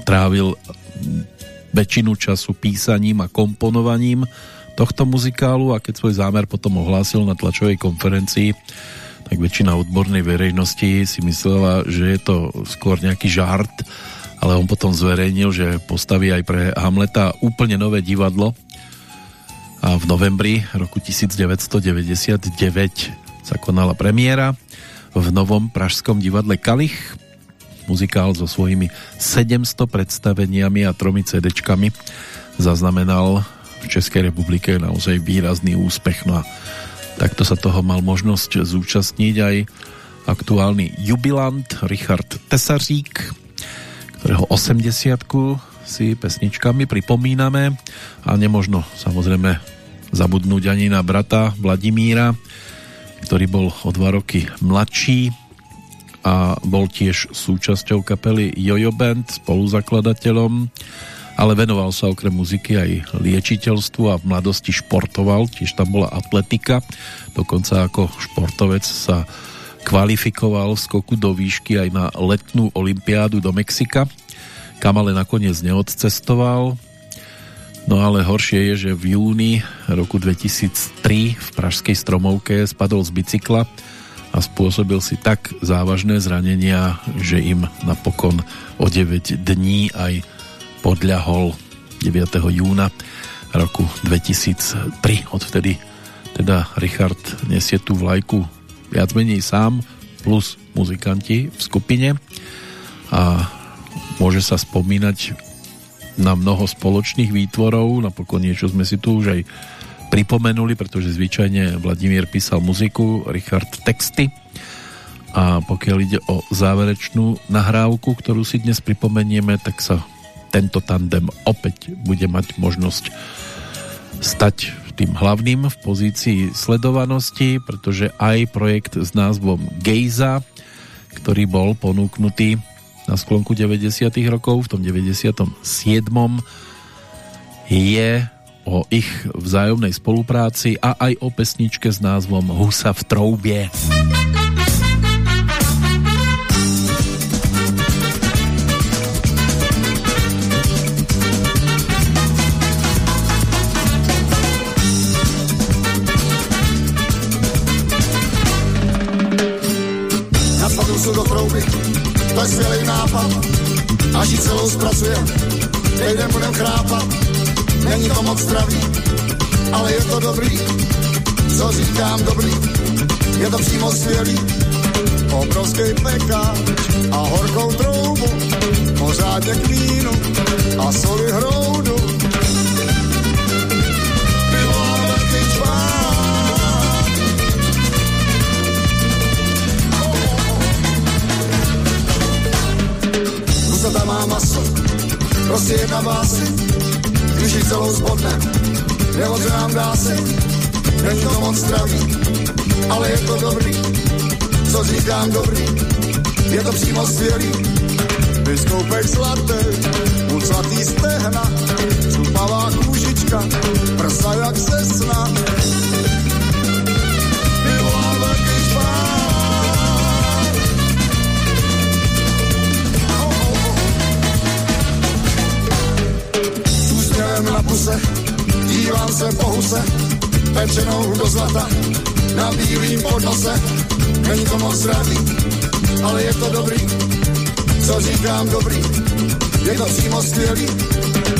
S1: trávil väčšinu času písaním a komponovaním tohto muzikálu a keď svoj zámer potom ohlásil na tlačovej konferencii tak väčšina odbornej verejnosti si myslela, že je to skôr nejaký žart, ale on potom zverejnil, že postaví aj pre Hamleta úplne nové divadlo. A v novembri roku 1999 sa konala premiéra v novom pražskom divadle Kalich. Muzikál so svojimi 700 predstaveniami a tromi CD-čkami zaznamenal v Českej republike naozaj výrazný úspech. No a Takto sa toho mal možnosť zúčastniť aj aktuálny jubilant Richard Tesařík, ktorého 80 si pesničkami pripomíname. A nemožno samozrejme zabudnúť ani na brata Vladimíra, ktorý bol o dva roky mladší a bol tiež súčasťou kapely Jojo Band, spoluzakladateľom ale venoval sa okrem muziky aj liečiteľstvu a v mladosti športoval, tiež tam bola atletika, dokonca ako športovec sa kvalifikoval v skoku do výšky aj na letnú olympiádu do Mexika, kam ale nakoniec neodcestoval. No ale horšie je, že v júni roku 2003 v Pražskej Stromovke spadol z bicykla a spôsobil si tak závažné zranenia, že im napokon o 9 dní aj podľahol 9. júna roku 2003. Odvtedy teda Richard nesie tú vlajku viac menej sám plus muzikanti v skupine a môže sa spomínať na mnoho spoločných výtvorov, napokon niečo sme si tu už aj pripomenuli, pretože zvyčajne Vladimír písal muziku, Richard texty a pokiaľ ide o záverečnú nahrávku, ktorú si dnes pripomenieme, tak sa tento tandem opäť bude mať možnosť stať tým hlavným v pozícii sledovanosti, pretože aj projekt s názvom Gejza, ktorý bol ponúknutý na sklonku 90. rokov, v tom 97. je o ich vzájomnej spolupráci a aj o pesničke s názvom Husa v troubie.
S5: Nasadnu se do trouby, to je skvělý nápad. Až ji celou zpracujem, nejdem budem chrápat. Není to moc zdravý, ale je to dobrý. Co říkám dobrý, je to přímo skvělý. Obrovský pekáč a horkou troubu, pořádně k vínu a soli hroudu. Husata má maso, prostě jedna básy, když ji celou zbodne, nebo se nám dá si, není to moc zdravý, ale je to dobrý, co říkám dobrý, je to přímo skvělý. Vyskoupek zlatý, půl zlatý stehna, šupavá kůžička, prsa jak ze sna. S úsměvem na puse, dívám se po huse, pečenou do zlata, na bílým podnose. Není to moc zdravý, ale je to dobrý, co říkám dobrý, je to přímo skvělý.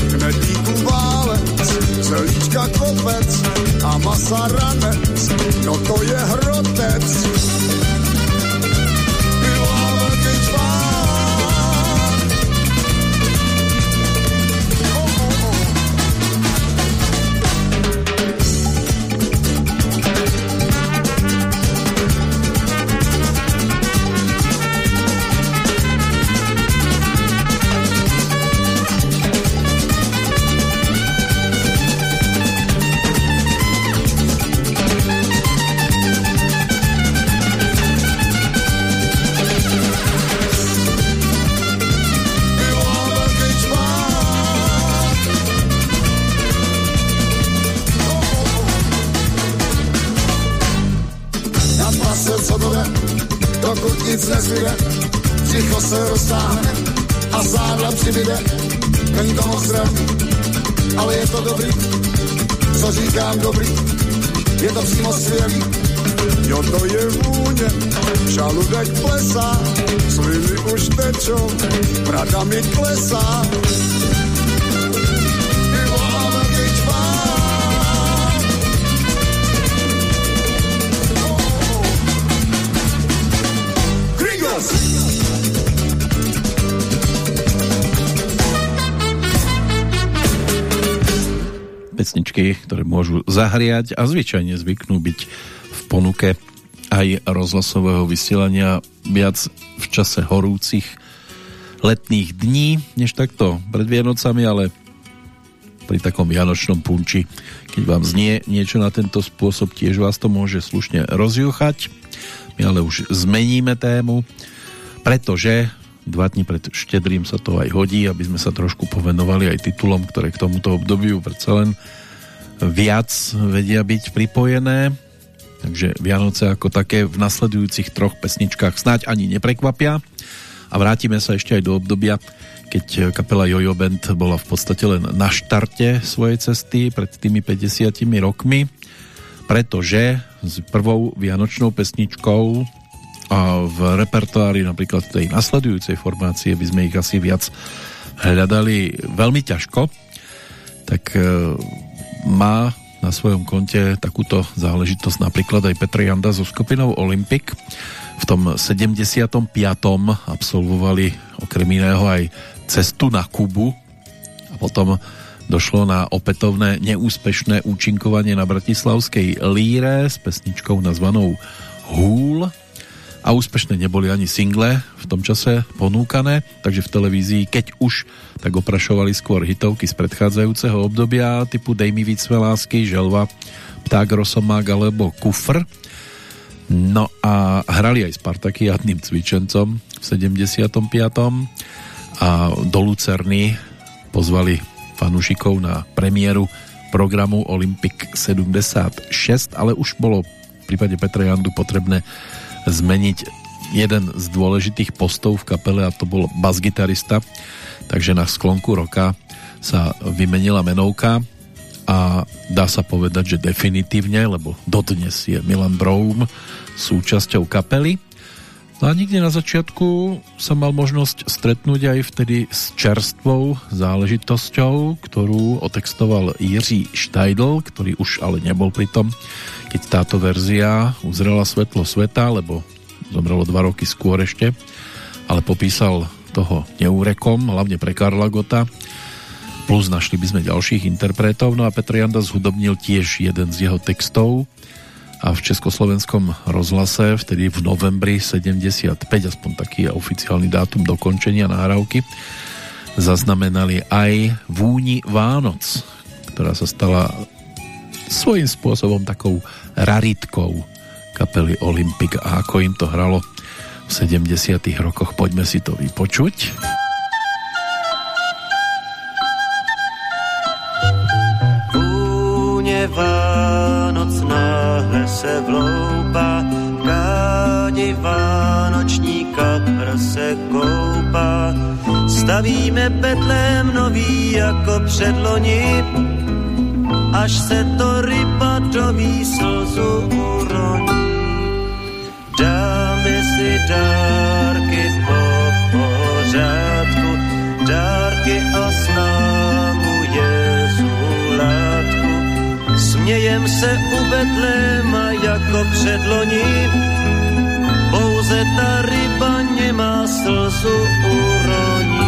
S5: Knedlíků válec, celíčka kopec a masa ranec, no to
S1: zahriať a zvyčajne zvyknú byť v ponuke aj rozhlasového vysielania viac v čase horúcich letných dní, než takto pred Vianocami, ale pri takom vianočnom punči, keď vám znie niečo na tento spôsob, tiež vás to môže slušne rozjuchať. My ale už zmeníme tému, pretože dva dní pred štedrým sa to aj hodí, aby sme sa trošku povenovali aj titulom, ktoré k tomuto obdobiu predsa len viac vedia byť pripojené. Takže Vianoce ako také v nasledujúcich troch pesničkách snáď ani neprekvapia. A vrátime sa ešte aj do obdobia, keď kapela Jojo Band bola v podstate len na štarte svojej cesty pred tými 50 rokmi, pretože s prvou vianočnou pesničkou a v repertoári napríklad tej nasledujúcej formácie by sme ich asi viac hľadali veľmi ťažko, tak e, má na svojom konte takúto záležitosť napríklad aj Petr Janda so skupinou Olympic. V tom 75. absolvovali okrem iného aj cestu na Kubu a potom došlo na opätovné neúspešné účinkovanie na Bratislavskej líre s pesničkou nazvanou Húl a úspešné neboli ani single v tom čase ponúkané, takže v televízii, keď už, tak oprašovali skôr hitovky z predchádzajúceho obdobia typu Dej mi víc lásky, Želva, Pták, Rosomák alebo Kufr. No a hrali aj Spartakiadným cvičencom v 75. a do Lucerny pozvali fanúšikov na premiéru programu Olympic 76, ale už bolo v prípade Petra Jandu potrebné zmeniť jeden z dôležitých postov v kapele a to bol basgitarista, takže na sklonku roka sa vymenila menovka a dá sa povedať, že definitívne, lebo dodnes je Milan Broum súčasťou kapely. No a nikde na začiatku sa mal možnosť stretnúť aj vtedy s čerstvou záležitosťou, ktorú otextoval Jiří Štajdl, ktorý už ale nebol pri tom, keď táto verzia uzrela svetlo sveta, lebo zomrelo dva roky skôr ešte, ale popísal toho neúrekom, hlavne pre Karla Gota, plus našli by sme ďalších interpretov, no a Petr Janda zhudobnil tiež jeden z jeho textov, a v Československom rozhlase vtedy v novembri 75, aspoň taký oficiálny dátum dokončenia náhrávky, zaznamenali aj Vúni Vánoc, ktorá sa stala svojím spôsobom takou raritkou kapely Olympic a ako im to hralo v 70 rokoch, poďme si to vypočuť.
S7: Vúne Vánoc náhle se vloupá, kádi vánoční kapr se koupá. Stavíme Betlém nový jako předloni, až se to rybatový slzu uroní. Dáme si dárky po pořádku, dárky a snámu Jezu látku. Smějem se u Betléma jako předloni, pouze ta ryba nemá slzu uroní.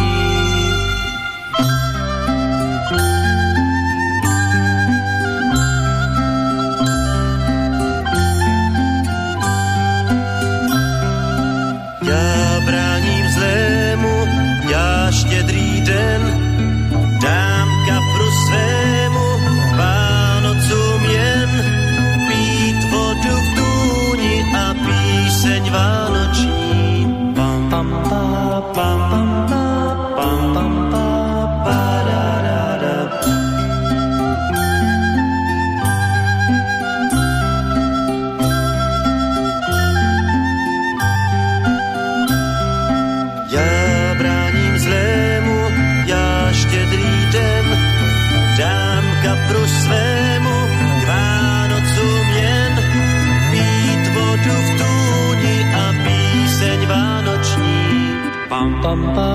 S1: Baba.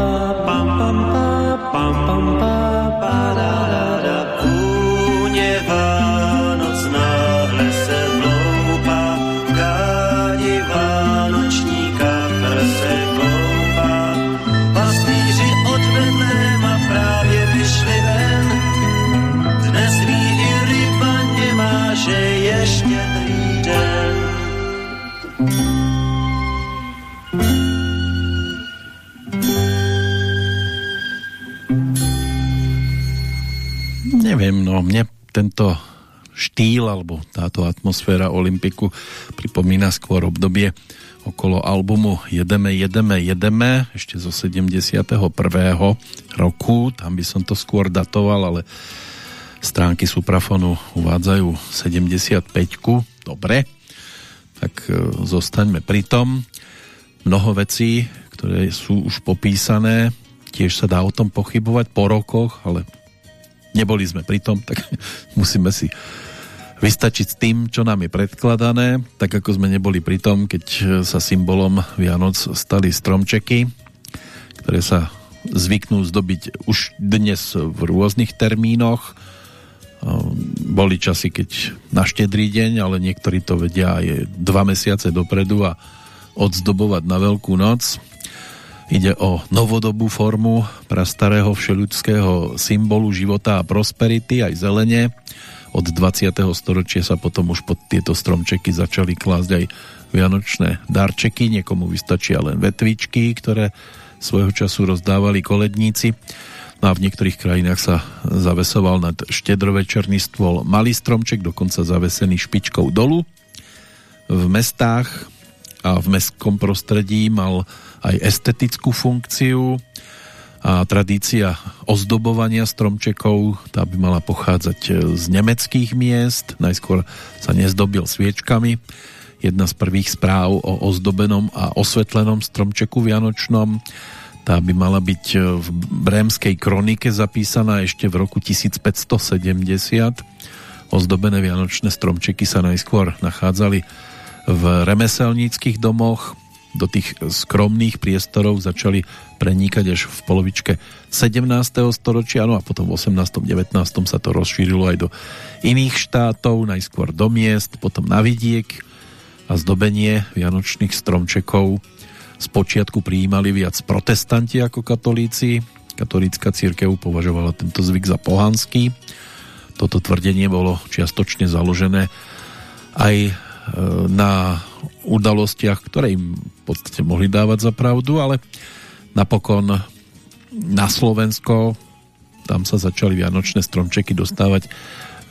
S1: No mne tento štýl alebo táto atmosféra Olympiku pripomína skôr obdobie okolo albumu Jedeme, jedeme, jedeme ešte zo 71. roku, tam by som to skôr datoval, ale stránky Suprafonu uvádzajú 75 dobre, tak e, zostaňme pri tom. Mnoho vecí, ktoré sú už popísané, tiež sa dá o tom pochybovať po rokoch, ale neboli sme pri tom, tak musíme si vystačiť s tým, čo nám je predkladané, tak ako sme neboli pri tom, keď sa symbolom Vianoc stali stromčeky, ktoré sa zvyknú zdobiť už dnes v rôznych termínoch. Boli časy, keď na štedrý deň, ale niektorí to vedia aj dva mesiace dopredu a odzdobovať na Veľkú noc. Ide o novodobú formu prastarého všeľudského symbolu života a prosperity, aj zelenie. Od 20. storočia sa potom už pod tieto stromčeky začali klásť aj vianočné darčeky. Niekomu vystačia len vetvičky, ktoré svojho času rozdávali koledníci. No a v niektorých krajinách sa zavesoval nad štedrovečerný stôl malý stromček, dokonca zavesený špičkou dolu. V mestách a v mestskom prostredí mal aj estetickú funkciu. a tradícia ozdobovania stromčekov, tá by mala pochádzať z nemeckých miest, najskôr sa nezdobil sviečkami. Jedna z prvých správ o ozdobenom a osvetlenom stromčeku vianočnom, tá by mala byť v Brémskej kronike zapísaná ešte v roku 1570. Ozdobené vianočné stromčeky sa najskôr nachádzali v remeselníckých domoch, do tých skromných priestorov začali prenikať až v polovičke 17. storočia, no a potom v 18. 19. sa to rozšírilo aj do iných štátov, najskôr do miest, potom na vidiek a zdobenie vianočných stromčekov z počiatku prijímali viac protestanti ako katolíci. Katolícka církev považovala tento zvyk za pohanský. Toto tvrdenie bolo čiastočne založené aj E, na udalostiach, ktoré im v podstate mohli dávať za pravdu, ale napokon na Slovensko tam sa začali vianočné stromčeky dostávať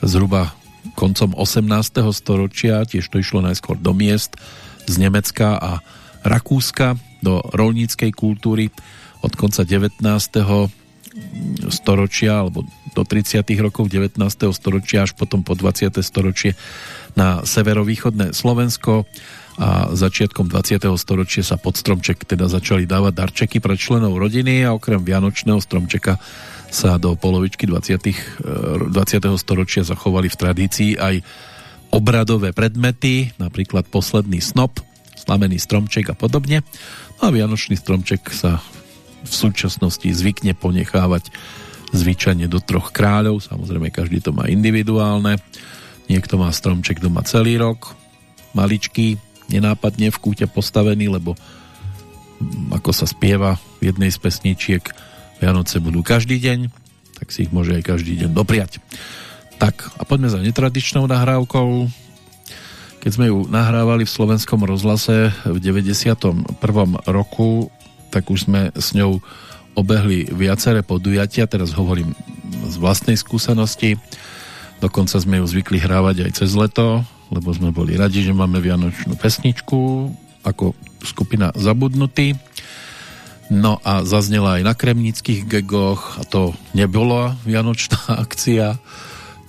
S1: zhruba koncom 18. storočia, tiež to išlo najskôr do miest z Nemecka a Rakúska, do rolníckej kultúry od konca 19. storočia alebo do 30. rokov 19. storočia až potom po 20. storočie na severovýchodné Slovensko a začiatkom 20. storočia sa pod stromček teda začali dávať darčeky pre členov rodiny a okrem vianočného stromčeka sa do polovičky 20. 20. E, storočia zachovali v tradícii aj obradové predmety, napríklad posledný snop, slamený stromček a podobne. No a vianočný stromček sa v súčasnosti zvykne ponechávať zvyčajne do troch kráľov, samozrejme každý to má individuálne Niekto má stromček doma celý rok, maličký, nenápadne v kúte postavený, lebo mm, ako sa spieva v jednej z pesničiek, Vianoce budú každý deň, tak si ich môže aj každý deň dopriať. Tak a poďme za netradičnou nahrávkou. Keď sme ju nahrávali v slovenskom rozhlase v 91. roku, tak už sme s ňou obehli viaceré podujatia, teraz hovorím z vlastnej skúsenosti. Dokonca sme ju zvykli hrávať aj cez leto, lebo sme boli radi, že máme vianočnú pesničku ako skupina Zabudnutý. No a zaznela aj na kremnických gegoch a to nebola vianočná akcia.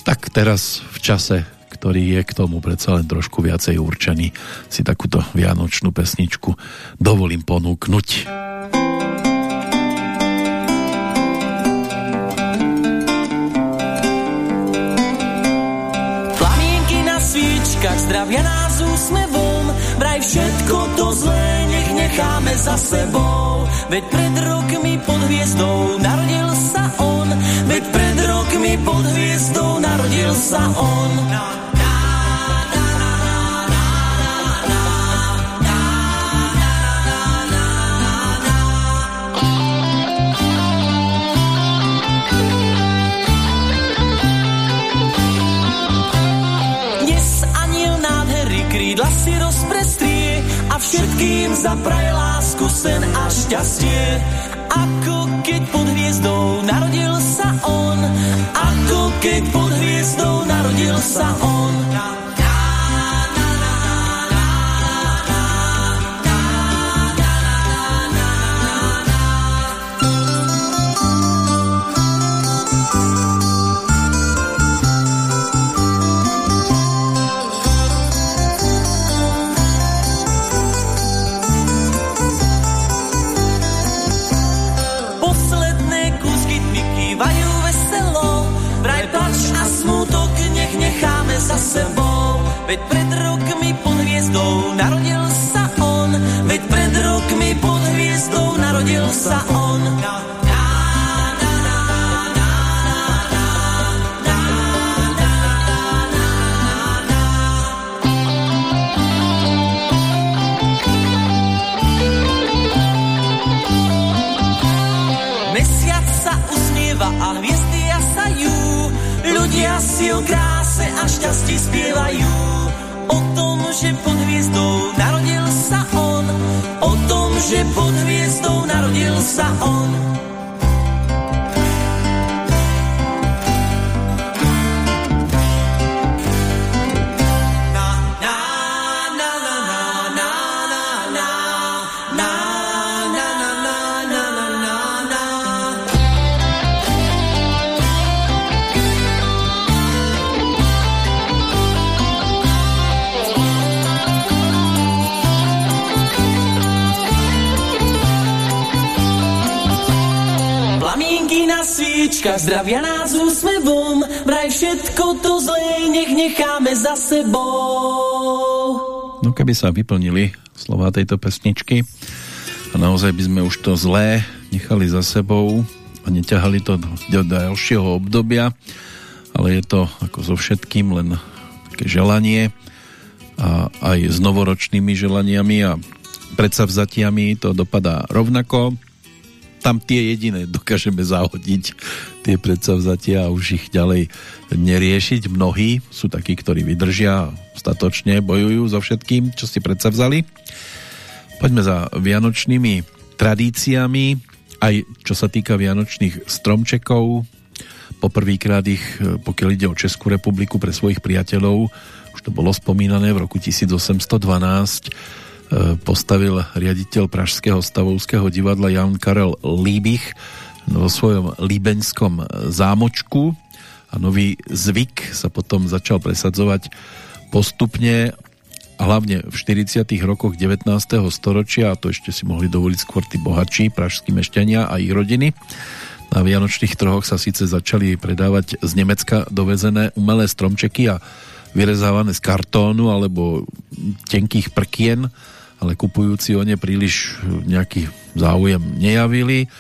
S1: Tak teraz v čase, ktorý je k tomu predsa len trošku viacej určený, si takúto vianočnú pesničku dovolím ponúknuť.
S8: Svíčkach zdravia nás úsmevom, vraj všetko to zlé nech necháme za sebou. Veď pred rokmi pod hviezdou narodil sa on, veď pred rokmi pod hviezdou narodil sa on. Všetkým zapraje lásku, sen a šťastie. Ako keď pod hviezdou narodil sa on, ako keď pod hviezdou narodil sa on. Sebou. Veď pred rokmi pod hviezdou narodil sa on. Veď pred rokmi pod hviezdou narodil sa on. Mesiac sa usmieva a hviezdy jasajú. Ľudia si o krát kráse a šťastí spievajú o tom, že pod hviezdou narodil sa on, o tom, že pod hviezdou narodil sa on. Pesnička zdravia nás úsmevom, vraj všetko to zlé nech necháme za sebou.
S1: No keby sa vyplnili slova tejto pesničky a naozaj by sme už to zlé nechali za sebou a neťahali to do ďalšieho obdobia, ale je to ako so všetkým len také želanie a aj s novoročnými želaniami a predsavzatiami to dopadá rovnako tam tie jediné dokážeme zahodiť tie predsavzatia a už ich ďalej neriešiť. Mnohí sú takí, ktorí vydržia statočne, bojujú so všetkým, čo si predsavzali. Poďme za vianočnými tradíciami, aj čo sa týka vianočných stromčekov. Poprvýkrát ich, pokiaľ ide o Českú republiku pre svojich priateľov, už to bolo spomínané v roku 1812, E, postavil riaditeľ Pražského stavovského divadla Jan Karel Líbich vo svojom líbeňskom zámočku a nový zvyk sa potom začal presadzovať postupne hlavne v 40. rokoch 19. storočia a to ešte si mohli dovoliť skôr tí bohatší pražskí mešťania a ich rodiny. Na vianočných trhoch sa síce začali predávať z Nemecka dovezené umelé stromčeky a vyrezávané z kartónu alebo tenkých prkien, ale kupujúci o ne príliš nejaký záujem nejavili.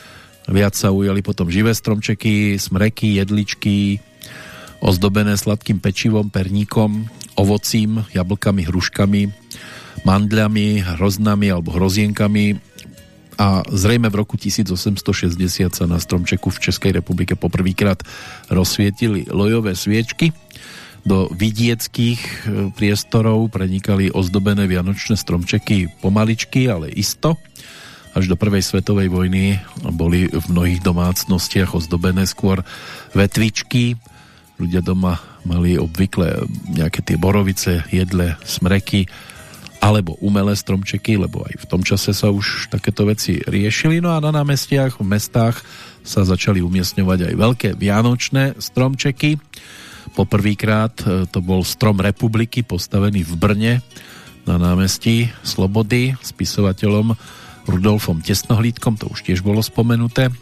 S1: Viac sa ujali potom živé stromčeky, smreky, jedličky, ozdobené sladkým pečivom, perníkom, ovocím, jablkami, hruškami, mandľami, hroznami alebo hrozienkami a zrejme v roku 1860 sa na stromčeku v Českej republike poprvýkrát rozsvietili lojové sviečky do vidieckých e, priestorov prenikali ozdobené vianočné stromčeky pomaličky, ale isto. Až do prvej svetovej vojny boli v mnohých domácnostiach ozdobené skôr vetvičky. Ľudia doma mali obvykle nejaké tie borovice, jedle, smreky alebo umelé stromčeky, lebo aj v tom čase sa už takéto veci riešili. No a na námestiach, v mestách sa začali umiestňovať aj veľké vianočné stromčeky Poprvýkrát e, to bol strom republiky postavený v Brne na námestí Slobody spisovateľom Rudolfom Tesnohlídkom, to už tiež bolo spomenuté,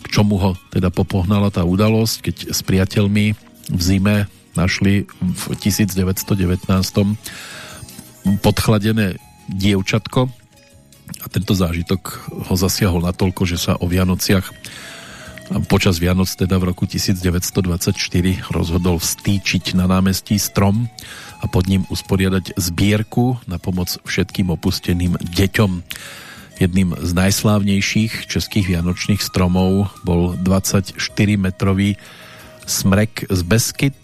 S1: k čomu ho teda popohnala tá udalosť, keď s priateľmi v zime našli v 1919 podchladené dievčatko a tento zážitok ho zasiahol natoľko, že sa o Vianociach počas Vianoc teda v roku 1924 rozhodol vstýčiť na námestí strom a pod ním usporiadať zbierku na pomoc všetkým opusteným deťom. Jedným z najslávnejších českých vianočných stromov bol 24-metrový smrek z Beskyt,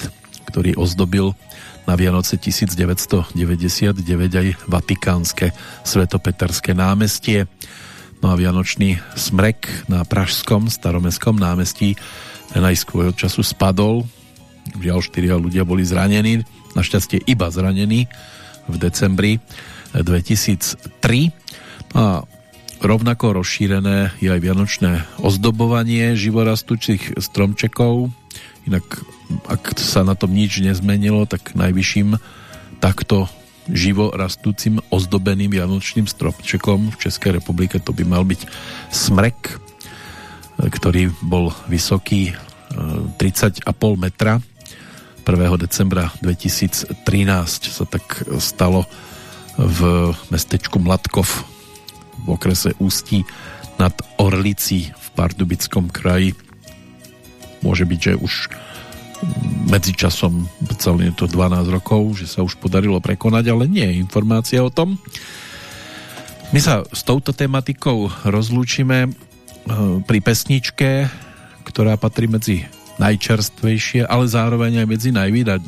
S1: ktorý ozdobil na Vianoce 1999 aj Vatikánske svetopeterské námestie. No a Vianočný smrek na Pražskom staromestskom námestí ten aj skôr času spadol. Žiaľ, štyria ľudia boli zranení, našťastie iba zranení v decembri 2003. A rovnako rozšírené je aj vianočné ozdobovanie živorastúcich stromčekov. Inak, ak sa na tom nič nezmenilo, tak najvyšším takto živo rastúcim ozdobeným vianočným stropčekom v Českej republike to by mal byť smrek, ktorý bol vysoký 30,5 e, metra 1. decembra 2013 sa tak stalo v mestečku Mladkov v okrese Ústí nad Orlicí v Pardubickom kraji môže byť, že už medzičasom celé to 12 rokov, že sa už podarilo prekonať, ale nie je informácia o tom. My sa s touto tematikou rozlúčime e, pri pesničke, ktorá patrí medzi najčerstvejšie, ale zároveň aj medzi najvýda,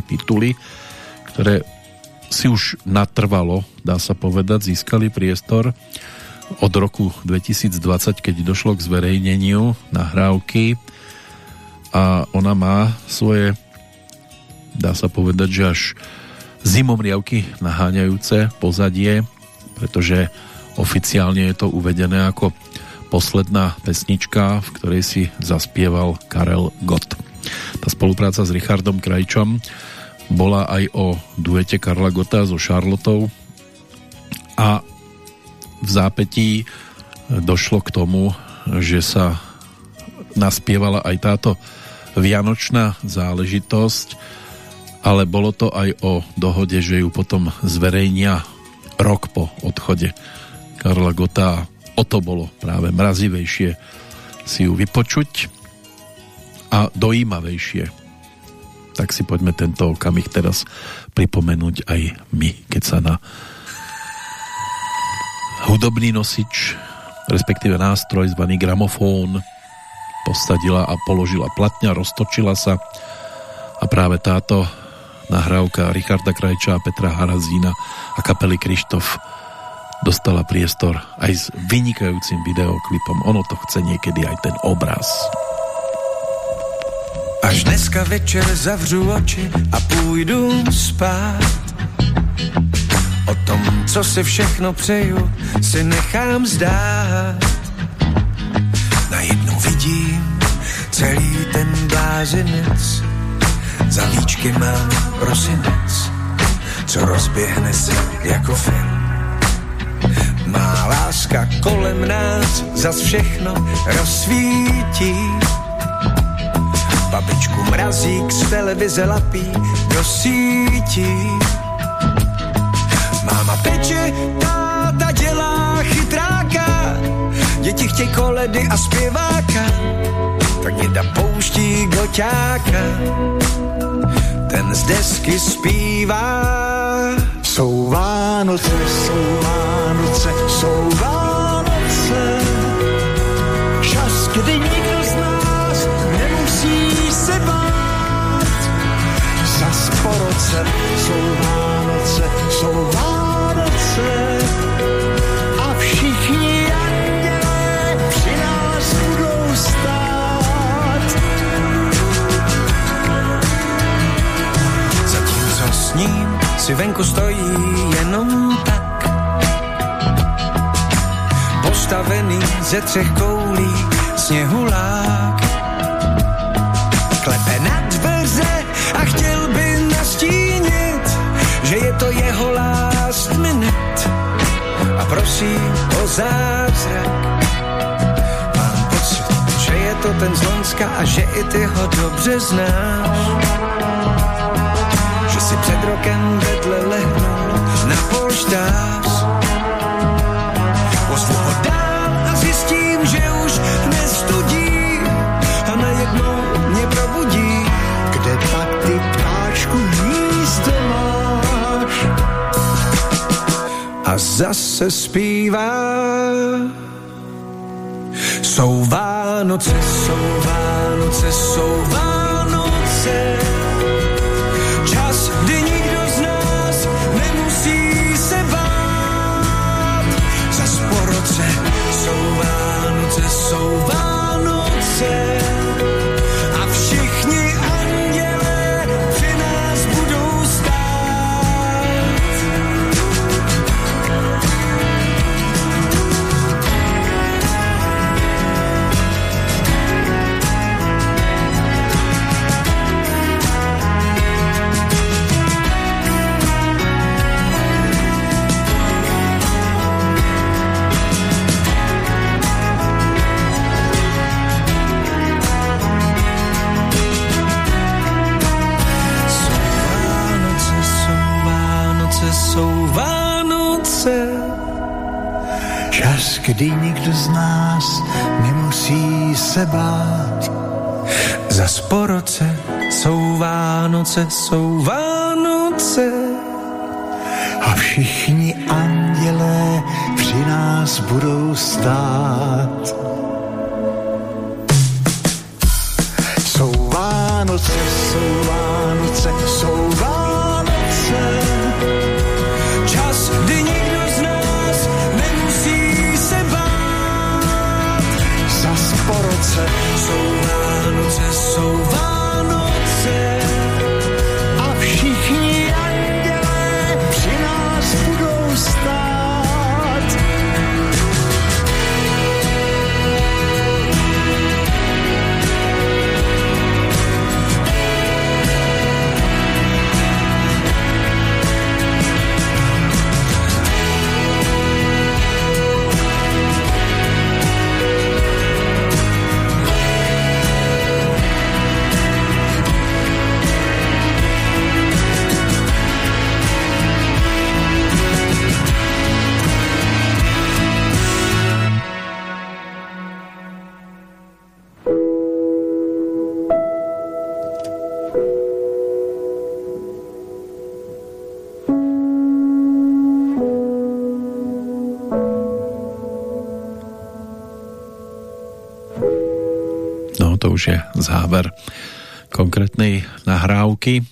S1: tituly, ktoré si už natrvalo, dá sa povedať, získali priestor od roku 2020, keď došlo k zverejneniu nahrávky a ona má svoje dá sa povedať, že až zimomriavky naháňajúce pozadie, pretože oficiálne je to uvedené ako posledná pesnička, v ktorej si zaspieval Karel Gott. Tá spolupráca s Richardom Krajčom bola aj o duete Karla Gota so Charlotou a v zápetí došlo k tomu, že sa naspievala aj táto vianočná záležitosť, ale bolo to aj o dohode, že ju potom zverejnia rok po odchode Karla Gota. O to bolo práve mrazivejšie si ju vypočuť a dojímavejšie. Tak si poďme tento okamih teraz pripomenúť aj my, keď sa na hudobný nosič, respektíve nástroj zvaný gramofón posadila a položila platňa, roztočila sa a práve táto nahrávka Richarda Krajča a Petra Harazína a kapely Krištof dostala priestor aj s vynikajúcim videoklipom. Ono to chce niekedy aj ten obraz.
S9: Až dneska večer zavřu oči a půjdu spát. O tom, co si všechno přeju, si nechám zdát. Najednou vidím celý ten blázinec, za víčky mám prosinec, co rozběhne se jako film. Má láska kolem nás zas všechno rozsvítí. Babičku mrazík z televize lapí do sítí. Máma peče, chytráka, děti chtěj koledy a zpěváka, tak děda pouští goťáka, ten z desky zpívá.
S6: Jsou Vánoce, jsou Vánoce, jsou Vánoce. Čas, kdy nikdo z nás nemusí se bát. Zas po roce jsou Vánoce, jsou Vánoce.
S9: Si venku stojí jenom tak. Postavený ze třech koulí sněhulák. Klepe na dveře a chtěl by nastínit, že je to jeho last minute. A prosí o zázrak. To ten z Lonska a že i ty ho dobře znáš si před rokem vedle lehnul na polštář. Pozvu ho dál a zjistím, že už nestudí a najednou mě probudí.
S6: Kde pak ty ptáčku místo máš?
S9: A zase zpívá. Jsou Vánoce, jsou Vánoce, jsou Vánoce. Kdy nikdo z nás nemusí se bát. Zas po roce jsou Vánoce, jsou Vánoce. A všichni andělé při nás budou stát. Jsou Vánoce, jsou Vánoce, jsou
S1: konkrétnej nahrávky.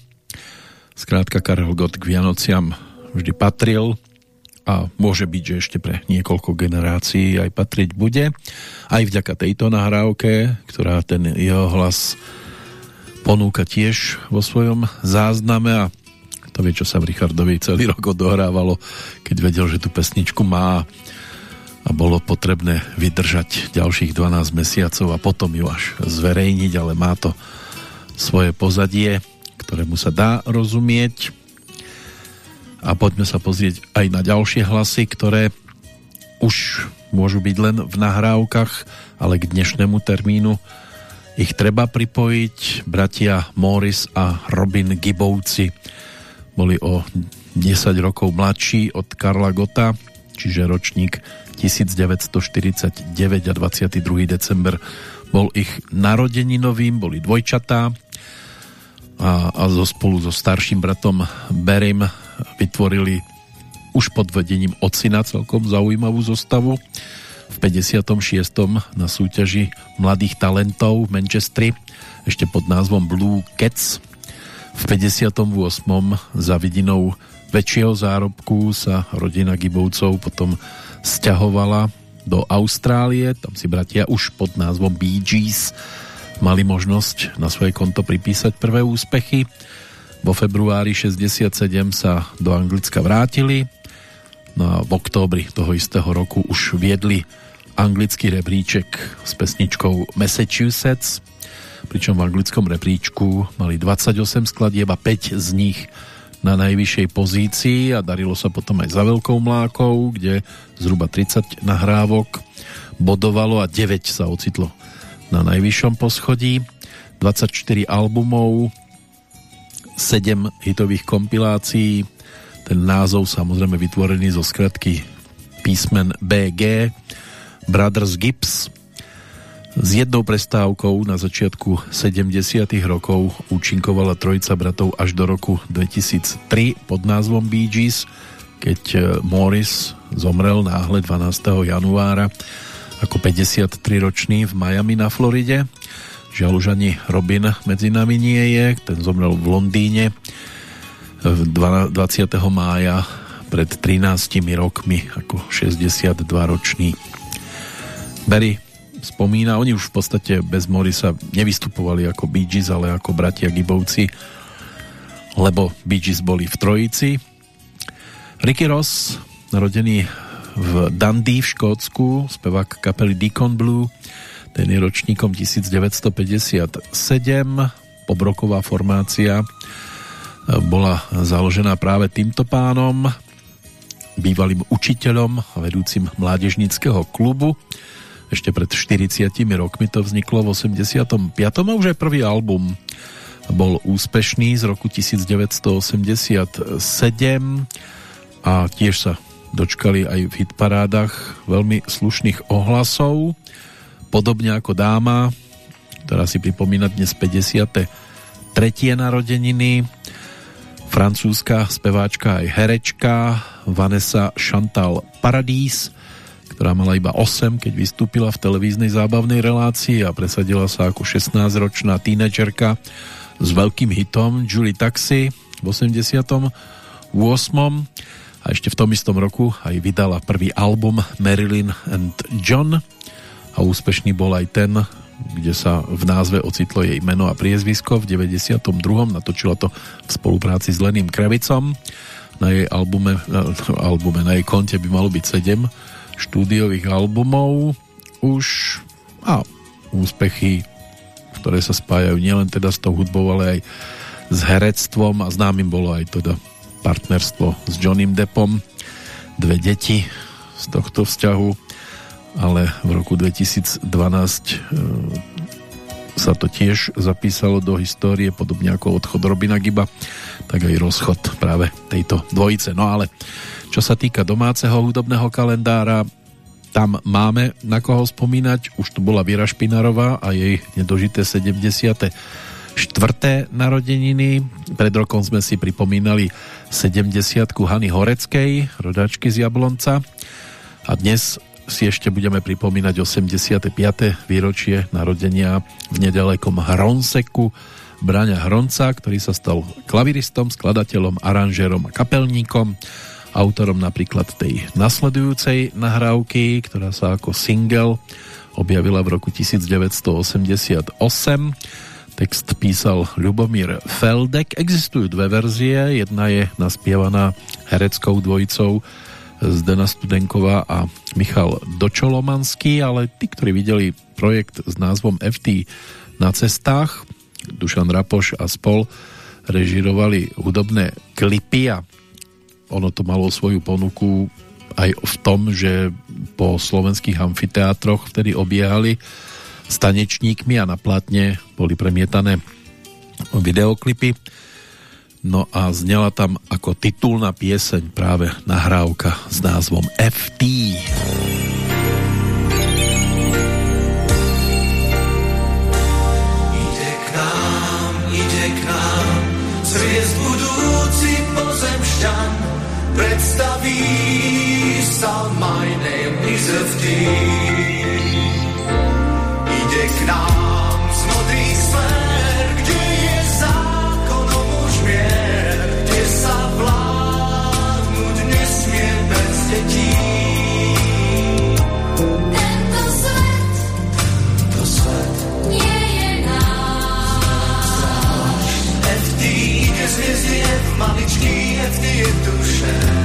S1: Skrátka Karel Gott k Vianociam vždy patril a môže byť, že ešte pre niekoľko generácií aj patriť bude. Aj vďaka tejto nahrávke, ktorá ten jeho hlas ponúka tiež vo svojom zázname a to vie, čo sa v Richardovi celý rok odohrávalo, keď vedel, že tú pesničku má a bolo potrebné vydržať ďalších 12 mesiacov a potom ju až zverejniť, ale má to svoje pozadie, ktorému sa dá rozumieť a poďme sa pozrieť aj na ďalšie hlasy, ktoré už môžu byť len v nahrávkach, ale k dnešnému termínu ich treba pripojiť. Bratia Morris a Robin Gibovci boli o 10 rokov mladší od Karla Gota, čiže ročník 1949 a 22. december bol ich narodeninovým, boli dvojčatá a, a zo spolu so starším bratom Berim vytvorili už pod vedením ocina celkom zaujímavú zostavu. V 56. na súťaži mladých talentov v Manchestri ešte pod názvom Blue Cats. V 58. za vidinou väčšieho zárobku sa rodina Gibovcov potom stiahovala do Austrálie, tam si bratia už pod názvom Bee Gees mali možnosť na svoje konto pripísať prvé úspechy. Vo februári 67 sa do Anglicka vrátili, no a v októbri toho istého roku už viedli anglický rebríček s pesničkou Massachusetts, pričom v anglickom rebríčku mali 28 skladieb a 5 z nich na najvyššej pozícii a darilo sa potom aj za veľkou mlákou, kde zhruba 30 nahrávok bodovalo a 9 sa ocitlo na najvyššom poschodí. 24 albumov, 7 hitových kompilácií, ten názov samozrejme vytvorený zo skratky písmen BG, Brothers Gibbs, s jednou prestávkou na začiatku 70. rokov účinkovala trojica bratov až do roku 2003 pod názvom Bee Gees, keď e, Morris zomrel náhle 12. januára ako 53-ročný v Miami na Floride Žiaľ už ani Robin medzi nami nie je, ten zomrel v Londýne 20. mája pred 13 rokmi ako 62 ročný. Barry spomína, oni už v podstate bez Morisa nevystupovali ako Bee Gees, ale ako bratia Gibovci, lebo Bee Gees boli v trojici. Ricky Ross, narodený v Dundee v Škótsku, spevák kapely Deacon Blue, ten je ročníkom 1957. Pobroková formácia e, bola založená práve týmto pánom, bývalým učiteľom a vedúcim mládežníckého klubu. Ešte pred 40 rokmi to vzniklo v 85. a už aj prvý album bol úspešný z roku 1987 a tiež sa dočkali aj v hitparádach veľmi slušných ohlasov podobne ako dáma, ktorá si pripomína dnes 53. narodeniny, francúzska speváčka aj herečka Vanessa Chantal Paradis, ktorá mala iba 8, keď vystúpila v televíznej zábavnej relácii a presadila sa ako 16-ročná tínedžerka s veľkým hitom Julie Taxi v 88. A ešte v tom istom roku aj vydala prvý album Marilyn and John a úspešný bol aj ten, kde sa v názve ocitlo jej meno a priezvisko. V 92. natočila to v spolupráci s Leným Kravicom. Na jej albume, albume, na jej konte by malo byť 7 štúdiových albumov už a úspechy, ktoré sa spájajú nielen teda s tou hudbou, ale aj s herectvom a známym bolo aj teda partnerstvo s Johnnym Deppom. Dve deti z tohto vzťahu ale v roku 2012 e, sa to tiež zapísalo do histórie, podobne ako odchod Robina Giba, tak aj rozchod práve tejto dvojice. No ale čo sa týka domáceho hudobného kalendára, tam máme na koho spomínať. Už tu bola Viera Špinarová a jej nedožité 70. štvrté narodeniny. Pred rokom sme si pripomínali 70 Hany Horeckej, rodačky z Jablonca. A dnes si ešte budeme pripomínať 85. výročie narodenia v nedalekom Hronseku Braňa Hronca, ktorý sa stal klaviristom, skladateľom, aranžérom a kapelníkom, autorom napríklad tej nasledujúcej nahrávky, ktorá sa ako single objavila v roku 1988. Text písal Ľubomír Feldek. Existujú dve verzie. Jedna je naspievaná hereckou dvojicou Zdena Studenková a Michal Dočolomanský, ale tí, ktorí videli projekt s názvom FT na cestách, Dušan Rapoš a spol režirovali hudobné klipy a ono to malo svoju ponuku aj v tom, že po slovenských amfiteátroch vtedy obiehali tanečníkmi a na plátne boli premietané videoklipy No a znela tam ako titulná pieseň práve nahrávka s názvom FT.
S9: Predstaví sa, my name is FT.
S2: Kde je zákonom už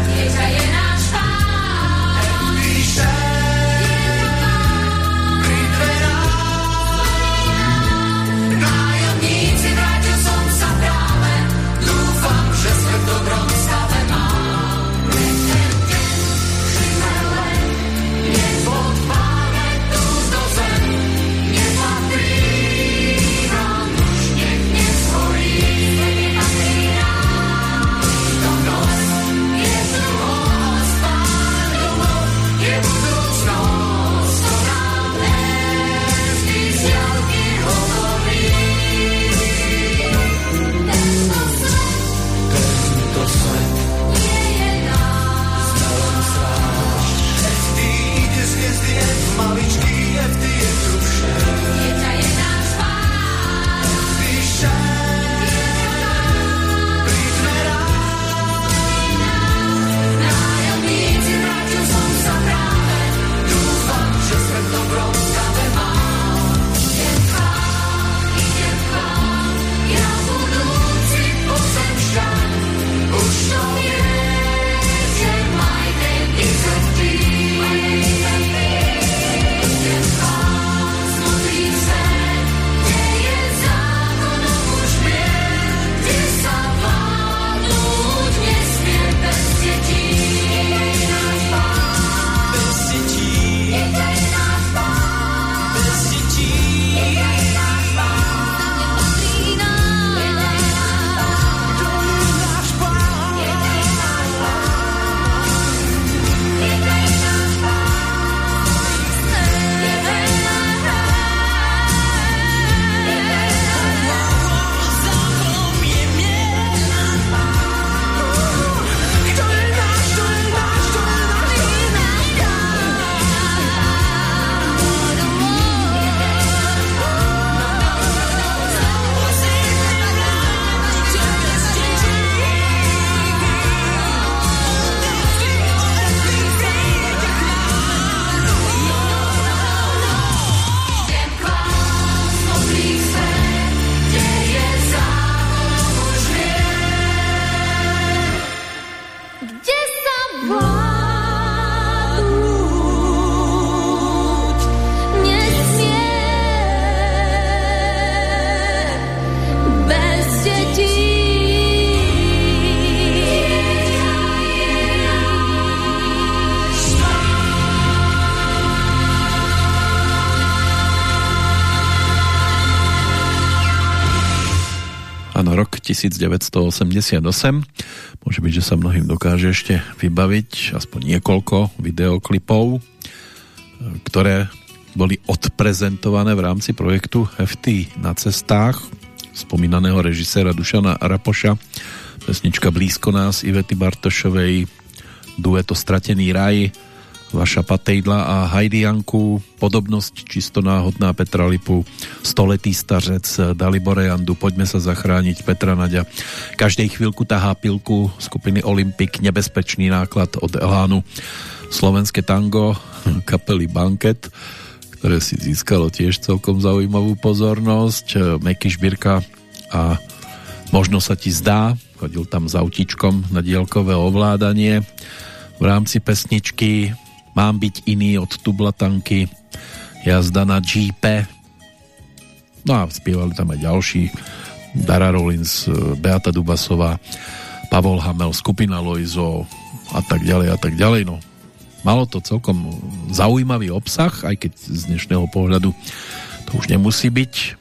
S1: 1988. Môže byť, že sa mnohým dokáže ešte vybaviť aspoň niekoľko videoklipov, e, ktoré boli odprezentované v rámci projektu FT na cestách spomínaného režiséra Dušana Rapoša, pesnička Blízko nás Ivety Bartošovej, dueto Stratený raj Vaša Patejdla a Hajdianku, podobnosť čisto náhodná Petra Lipu, stoletý stařec Dalibore Jandu, poďme sa zachrániť Petra Naďa. Každej chvíľku tahá pilku skupiny Olympik, nebezpečný náklad od Elánu, slovenské tango, kapely Banket, ktoré si získalo tiež celkom zaujímavú pozornosť, Meky Šbírka a možno sa ti zdá, chodil tam s autičkom na dielkové ovládanie, v rámci pesničky Mám byť iný od Tublatanky, jazda na GP. No a spievali tam aj ďalší, Dara Rollins, Beata Dubasová, Pavol Hamel, skupina Loizo a tak ďalej a tak ďalej. No, malo to celkom zaujímavý obsah, aj keď z dnešného pohľadu to už nemusí byť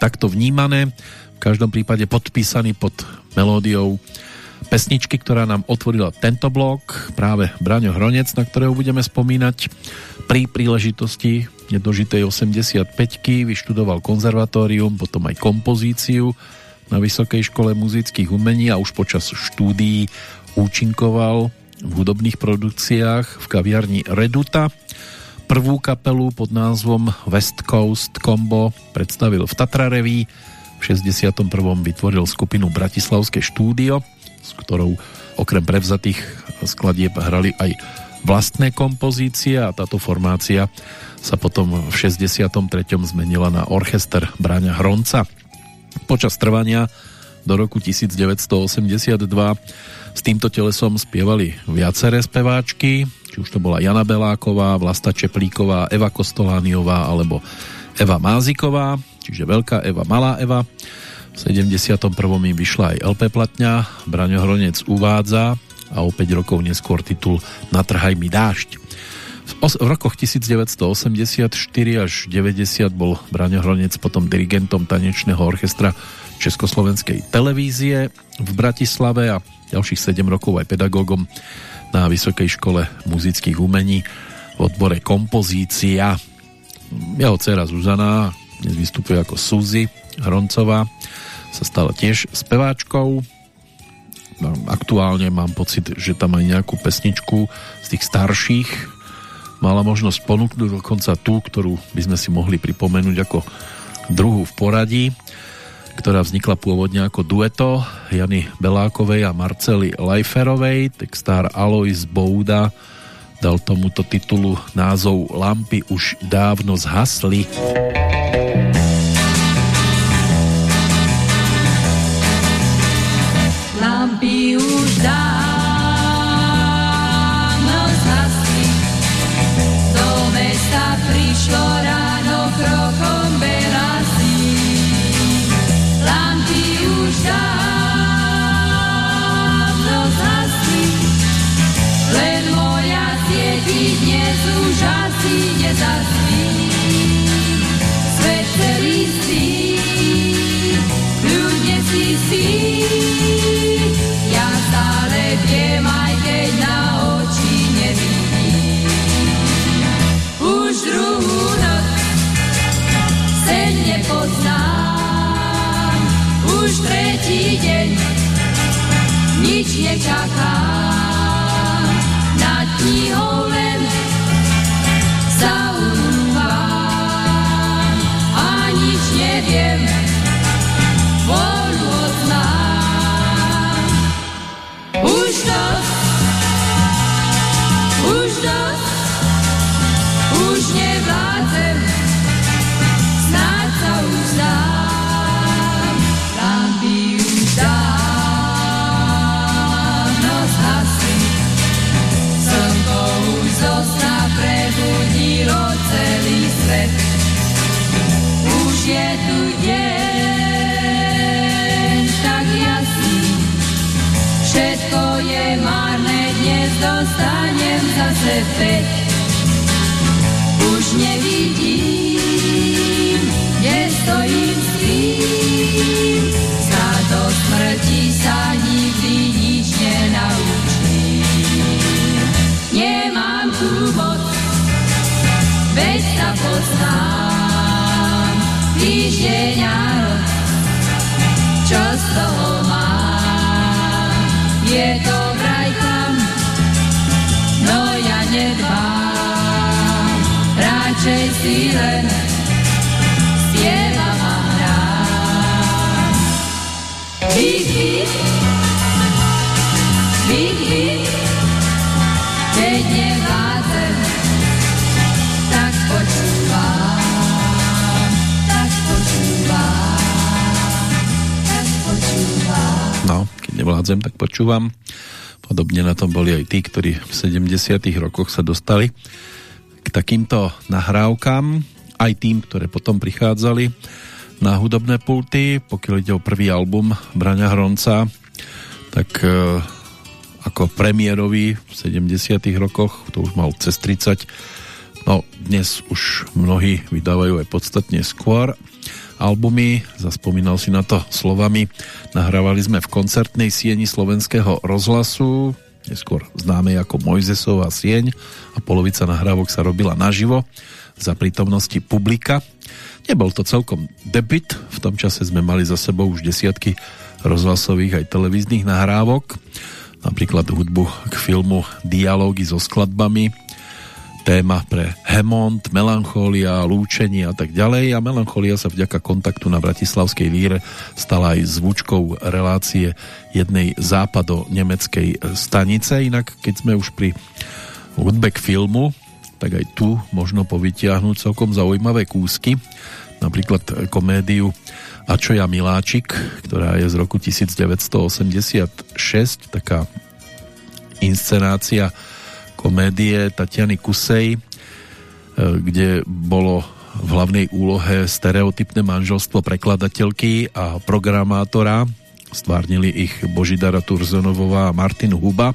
S1: takto vnímané. V každom prípade podpísaný pod melódiou pesničky, ktorá nám otvorila tento blok, práve Braňo Hronec, na ktorého budeme spomínať pri príležitosti nedožitej 85-ky, vyštudoval konzervatórium, potom aj kompozíciu na Vysokej škole muzických umení a už počas štúdií účinkoval v hudobných produkciách v kaviarni Reduta. Prvú kapelu pod názvom West Coast Combo predstavil v Tatra Reví, v 61. vytvoril skupinu Bratislavské štúdio, s ktorou okrem prevzatých skladieb hrali aj vlastné kompozície a táto formácia sa potom v 63. zmenila na orchester Bráňa Hronca. Počas trvania do roku 1982 s týmto telesom spievali viaceré speváčky, či už to bola Jana Beláková, Vlasta Čeplíková, Eva Kostolániová alebo Eva Máziková, čiže Veľká Eva, Malá Eva. V 71. im vyšla aj LP platňa, Braňo Hronec uvádza a o 5 rokov neskôr titul Natrhaj mi dážď. V rokoch 1984 až 90 bol Braňo Hronec potom dirigentom tanečného orchestra Československej televízie v Bratislave a ďalších 7 rokov aj pedagógom na Vysokej škole muzických umení v odbore kompozícia. Jeho dcera Zuzana dnes vystupuje ako Suzy Hroncová sa stala tiež speváčkou. Aktuálne mám pocit, že tam aj nejakú pesničku z tých starších mala možnosť ponúknuť dokonca tú, ktorú by sme si mohli pripomenúť ako druhú v poradí, ktorá vznikla pôvodne ako dueto Jany Belákovej a Marcely Lajferovej. Textár Alois Bouda dal tomuto titulu názov Lampy už dávno zhasli.
S10: Lampy
S11: počúvam.
S1: Podobne na tom boli aj tí, ktorí v 70 rokoch sa dostali k takýmto nahrávkam, aj tým, ktoré potom prichádzali na hudobné pulty. Pokiaľ ide o prvý album Braňa Hronca, tak e, ako premiérový v 70 rokoch, to už mal cez 30, no dnes už mnohí vydávajú aj podstatne skôr albumy, zaspomínal si na to slovami, nahrávali sme v koncertnej sieni slovenského rozhlasu, neskôr známej ako Mojzesová sieň a polovica nahrávok sa robila naživo za prítomnosti publika. Nebol to celkom debit, v tom čase sme mali za sebou už desiatky rozhlasových aj televíznych nahrávok, napríklad hudbu k filmu Dialógy so skladbami, téma pre Hemont, Melancholia, Lúčenie a tak ďalej a Melancholia sa vďaka kontaktu na Bratislavskej líre stala aj zvučkou relácie jednej západo-nemeckej stanice. Inak keď sme už pri hudbe filmu, tak aj tu možno povytiahnuť celkom zaujímavé kúsky, napríklad komédiu A čo ja miláčik, ktorá je z roku 1986, taká inscenácia komédie Tatiany Kusej, e, kde bolo v hlavnej úlohe stereotypné manželstvo prekladateľky a programátora. Stvárnili ich Božidara Turzonovová a Martin Huba.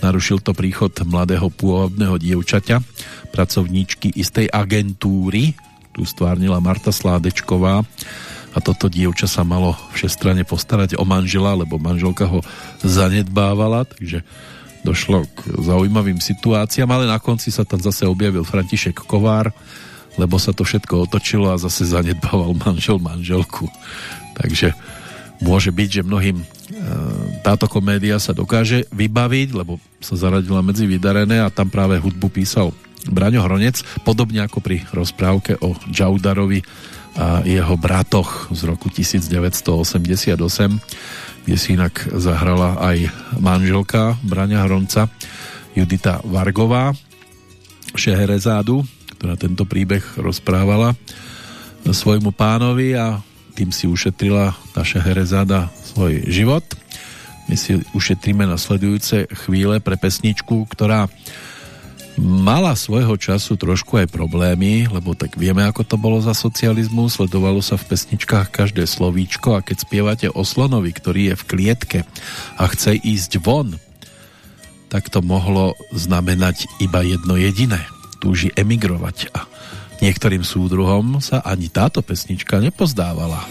S1: Narušil to príchod mladého pôvodného dievčaťa, pracovníčky istej agentúry. Tu stvárnila Marta Sládečková a toto dievča sa malo všestrane postarať o manžela, lebo manželka ho zanedbávala, takže došlo k zaujímavým situáciám, ale na konci sa tam zase objavil František Kovár, lebo sa to všetko otočilo a zase zanedbával manžel manželku. Takže môže byť, že mnohým e, táto komédia sa dokáže vybaviť, lebo sa zaradila medzi vydarené a tam práve hudbu písal Braňo Hronec, podobne ako pri rozprávke o Džaudarovi a jeho bratoch z roku 1988 kde si inak zahrala aj manželka Braňa Hronca Judita Vargová Šeherezádu, ktorá tento príbeh rozprávala svojmu pánovi a tým si ušetrila tá Šeherezáda svoj život. My si ušetríme nasledujúce chvíle pre pesničku, ktorá mala svojho času trošku aj problémy, lebo tak vieme, ako to bolo za socializmu, sledovalo sa v pesničkách každé slovíčko a keď spievate o slonovi, ktorý je v klietke a chce ísť von, tak to mohlo znamenať iba jedno jediné. Túži emigrovať a niektorým súdruhom sa ani táto pesnička nepozdávala.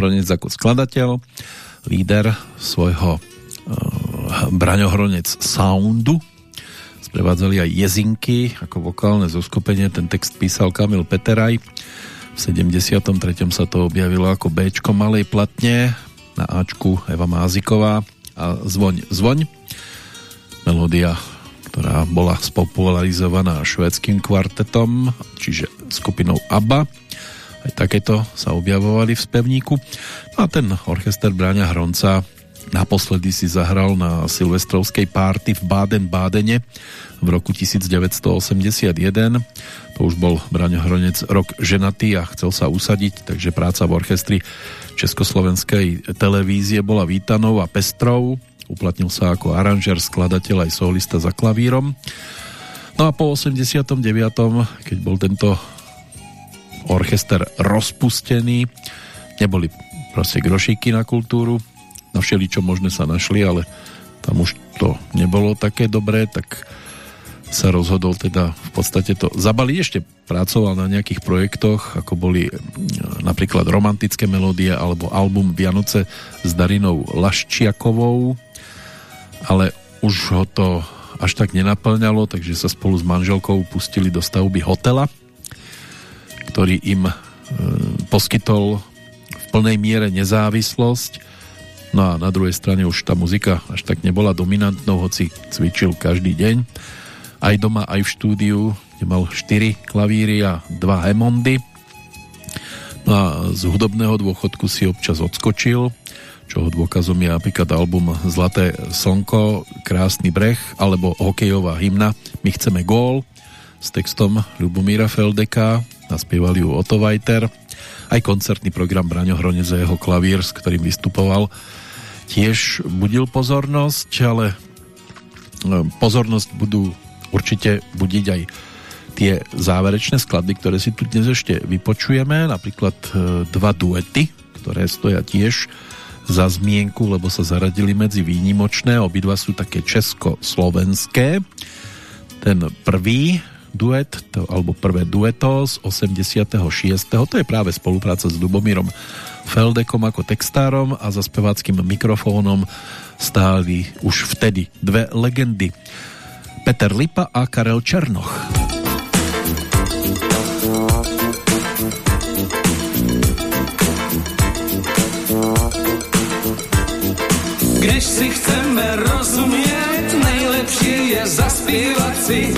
S1: Braňohronec ako skladateľ, líder svojho uh, Braňohronec Soundu. Sprevádzali aj jezinky ako vokálne zoskupenie. Ten text písal Kamil Peteraj. V 73. sa to objavilo ako B malej platne na Ačku Eva Máziková a Zvoň, zvoň. Melódia ktorá bola spopularizovaná švedským kvartetom, čiže skupinou ABBA. Aj takéto sa objavovali v spevníku. No a ten orchester Bráňa Hronca naposledy si zahral na silvestrovskej párty v Baden-Bádene v roku 1981. To už bol Braňo Hronec rok ženatý a chcel sa usadiť, takže práca v orchestri Československej televízie bola vítanou a pestrou uplatnil sa ako aranžer, skladateľ aj solista za klavírom. No a po 89. keď bol tento orchester rozpustený, neboli proste grošíky na kultúru, na čo možné sa našli, ale tam už to nebolo také dobré, tak sa rozhodol teda v podstate to zabaliť. Ešte pracoval na nejakých projektoch, ako boli mm, napríklad romantické melódie alebo album Vianoce s Darinou Laščiakovou, ale už ho to až tak nenaplňalo, takže sa spolu s manželkou pustili do stavby hotela, ktorý im e, poskytol v plnej miere nezávislosť. No a na druhej strane už tá muzika až tak nebola dominantnou, hoci cvičil každý deň. Aj doma, aj v štúdiu, kde mal 4 klavíry a 2 hemondy. No a z hudobného dôchodku si občas odskočil, čoho dôkazom je napríklad album Zlaté slnko, Krásny breh alebo hokejová hymna My chceme gól s textom Ľubomíra Feldeka naspievali ju Otto Vajter aj koncertný program Braňo Hronec a jeho klavír, s ktorým vystupoval tiež budil pozornosť, ale e, pozornosť budú určite budiť aj tie záverečné skladby, ktoré si tu dnes ešte vypočujeme, napríklad e, dva duety, ktoré stoja tiež za zmienku, lebo sa zaradili medzi výnimočné. Obidva sú také česko-slovenské. Ten prvý duet, to, alebo prvé dueto z 86. To je práve spolupráca s Lubomírom Feldekom ako textárom a za speváckým mikrofónom stáli už vtedy dve legendy. Peter Lipa a Karel Černoch.
S12: Když si chceme rozumět, nejlepší je zaspívat si.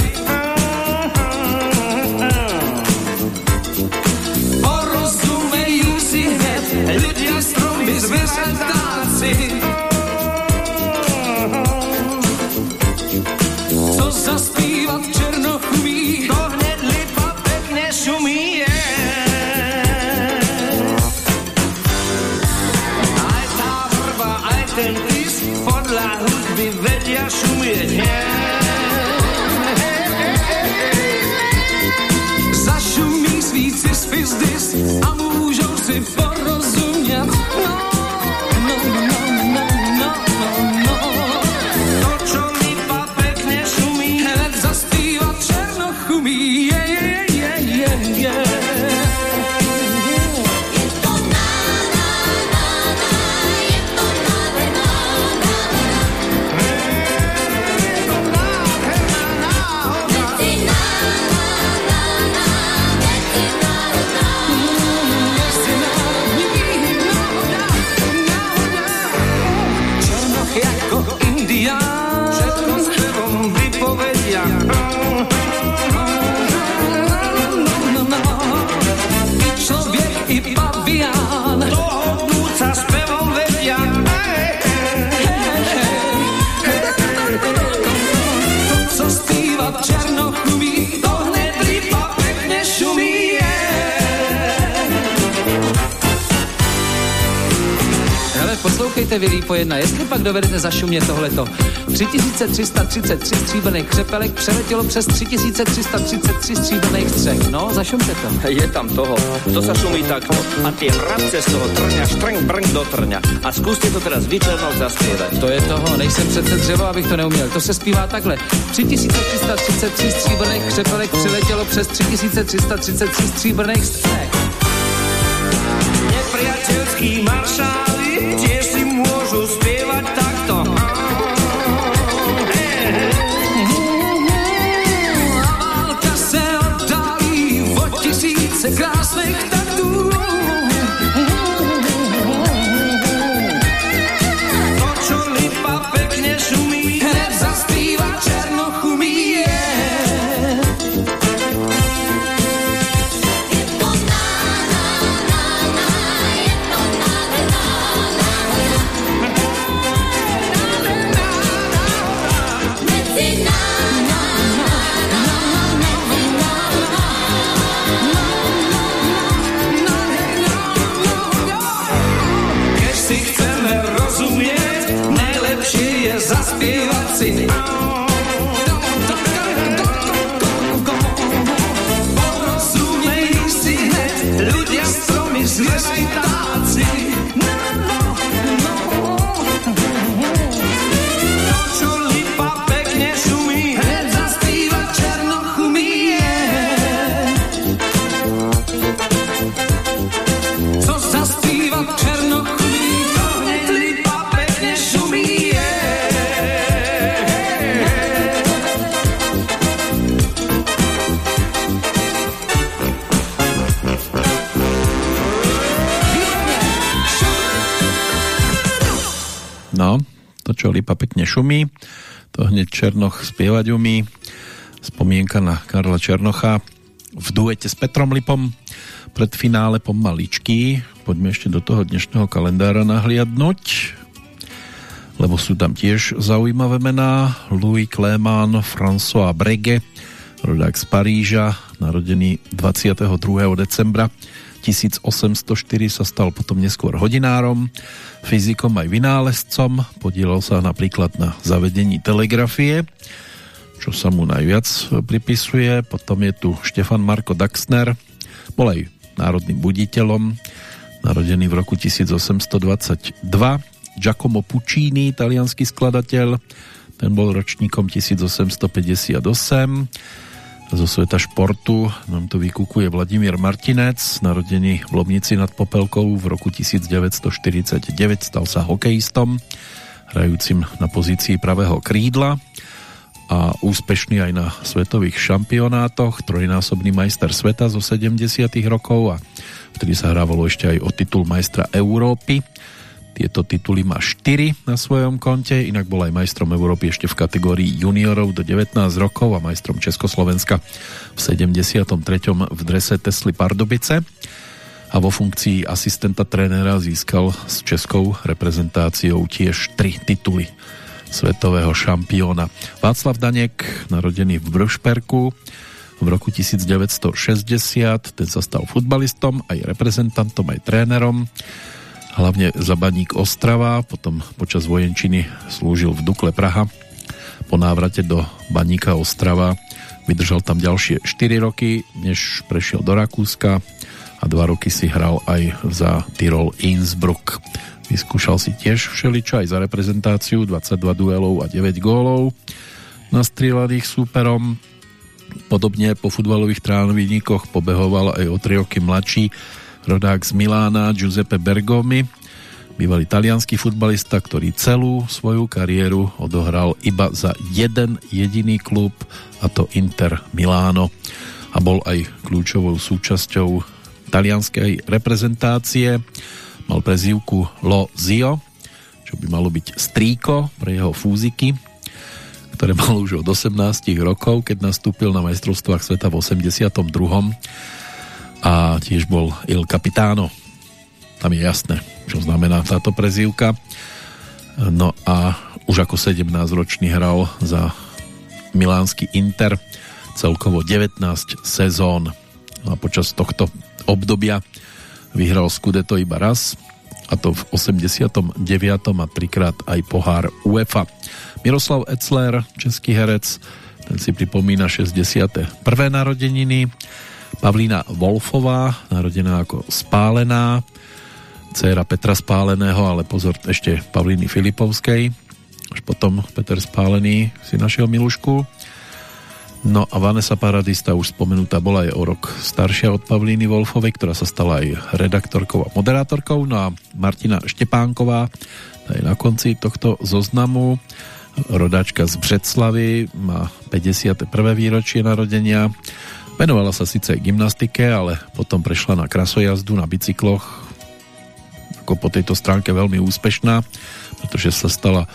S13: Poslouchejte vy Lípo jedna, jestli pak dovedete zašumět tohleto. 3333 stříbrných křepelek přeletělo přes 3333 stříbrných střech. No, zašumte to.
S14: Je tam toho. To sa šumí takto. A tie vrabce z toho trňa, štrng, brng do trňa. A skúste to teraz vyčernou zaspievať.
S13: To je toho, nejsem přece dřevo, abych to neuměl. To se zpívá takhle. 3333 stříbrných křepelek přiletělo přes 3333 stříbrných střech
S12: priateľský maršál, tiež si Lipa pekne šumí, to hneď
S1: Černoch spievať umí. Spomienka na Karla Černocha v duete s Petrom Lipom pred finále pomaličky. Poďme ešte do toho dnešného kalendára nahliadnúť, lebo sú tam tiež zaujímavé mená. Louis Clément, François Breguet, rodák z Paríža, narodený 22. decembra 1804 sa stal potom neskôr hodinárom, fyzikom aj vynálezcom, podielal sa napríklad na zavedení telegrafie, čo sa mu najviac pripisuje. Potom je tu Štefan Marko Daxner, bol aj národným buditeľom, narodený v roku 1822. Giacomo Puccini, italianský skladateľ, ten bol ročníkom 1858. Zo sveta športu nám tu vykúkuje Vladimír Martinec, narodený v Lomnici nad Popelkou v roku 1949, stal sa hokejistom, hrajúcim na pozícii pravého krídla a úspešný aj na svetových šampionátoch, trojnásobný majster sveta zo 70 rokov a vtedy sa hrávalo ešte aj o titul majstra Európy. Tieto tituly má 4 na svojom konte, inak bol aj majstrom Európy ešte v kategórii juniorov do 19 rokov a majstrom Československa v 73. v drese Tesly Pardubice a vo funkcii asistenta trénera získal s českou reprezentáciou tiež 3 tituly svetového šampióna. Václav Danek, narodený v Brušperku v roku 1960, ten sa stal futbalistom, aj reprezentantom, aj trénerom hlavne za baník Ostrava, potom počas vojenčiny slúžil v Dukle Praha. Po návrate do baníka Ostrava vydržal tam ďalšie 4 roky, než prešiel do Rakúska a 2 roky si hral aj za Tyrol Innsbruck. Vyskúšal si tiež všeličo aj za reprezentáciu, 22 duelov a 9 gólov nastrieľaných súperom. Podobne po futbalových trávnikoch pobehoval aj o 3 roky mladší rodák z Milána Giuseppe Bergomi, bývalý talianský futbalista, ktorý celú svoju kariéru odohral iba za jeden jediný klub, a to Inter Miláno a bol aj kľúčovou súčasťou talianskej reprezentácie. Mal prezývku Lo Zio, čo by malo byť strýko pre jeho fúziky, ktoré mal už od 18 rokov, keď nastúpil na majstrovstvách sveta v 82 a tiež bol Il Capitano. Tam je jasné, čo znamená táto prezývka. No a už ako 17-ročný hral za milánsky Inter celkovo 19 sezón. A počas tohto obdobia vyhral Scudetto iba raz a to v 89. a trikrát aj pohár UEFA. Miroslav Etzler, český herec, ten si pripomína 61. narodeniny Pavlína Wolfová, narodená ako Spálená, dcéra Petra Spáleného, ale pozor ešte Pavlíny Filipovskej. Až potom Peter Spálený si našiel Milušku. No a Vanessa Paradista už spomenutá bola aj o rok staršia od Pavlíny Wolfovej, ktorá sa stala aj redaktorkou a moderátorkou. No a Martina Štepánková, tá je na konci tohto zoznamu, rodáčka z Břeclavy, má 51. výročie narodenia. Venovala sa síce gymnastike, ale potom prešla na krasojazdu na bicykloch. Ako po tejto stránke veľmi úspešná, pretože sa stala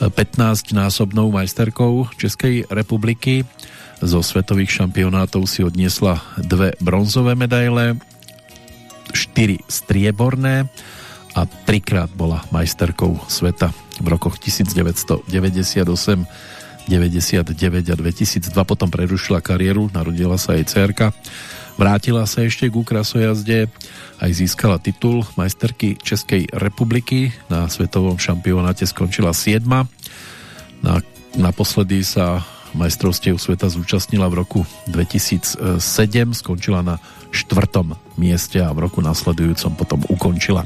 S1: 15-násobnou majsterkou Českej republiky zo svetových šampionátov si odniesla dve bronzové medaile, štyri strieborné a trikrát bola majsterkou sveta v rokoch 1998 99 a 2002 potom prerušila kariéru, narodila sa jej cerka vrátila sa ešte k krasojazde aj získala titul majsterky Českej republiky na svetovom šampionáte skončila 7. Na, naposledy sa majstrovstiev sveta zúčastnila v roku 2007, skončila na štvrtom mieste a v roku nasledujúcom potom ukončila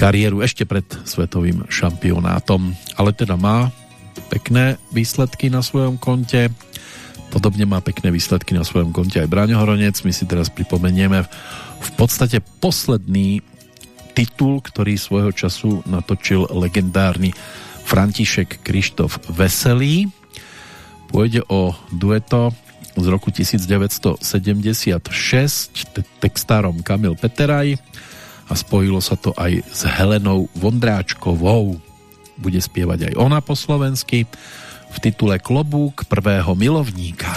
S1: kariéru ešte pred svetovým šampionátom, ale teda má pekné výsledky na svojom konte. Podobne má pekné výsledky na svojom konte aj Bráňo Horonec. My si teraz pripomenieme v podstate posledný titul, ktorý svojho času natočil legendárny František Krištof Veselý Pôjde o dueto z roku 1976 textárom Kamil Peteraj a spojilo sa to aj s Helenou Vondráčkovou. Bude spievať aj ona po slovensky v titule Klobúk prvého milovníka.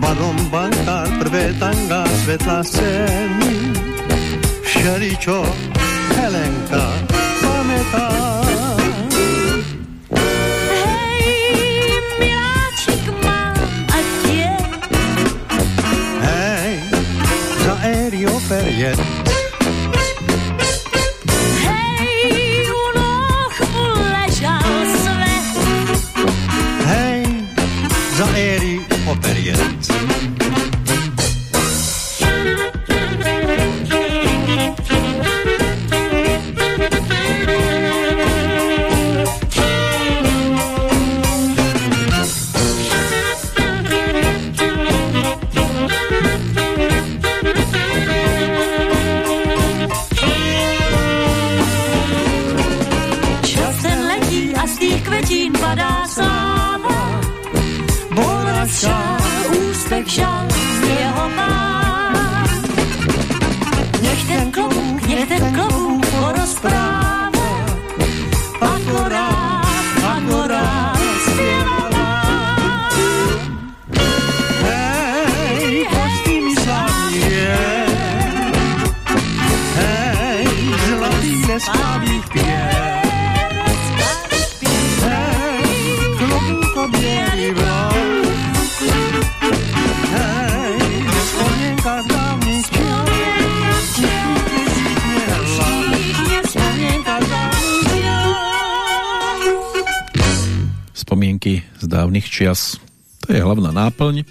S15: Barom bankár, prvé tanga, svetlá scény, všeličo Helenka pamätá. Hej, náplň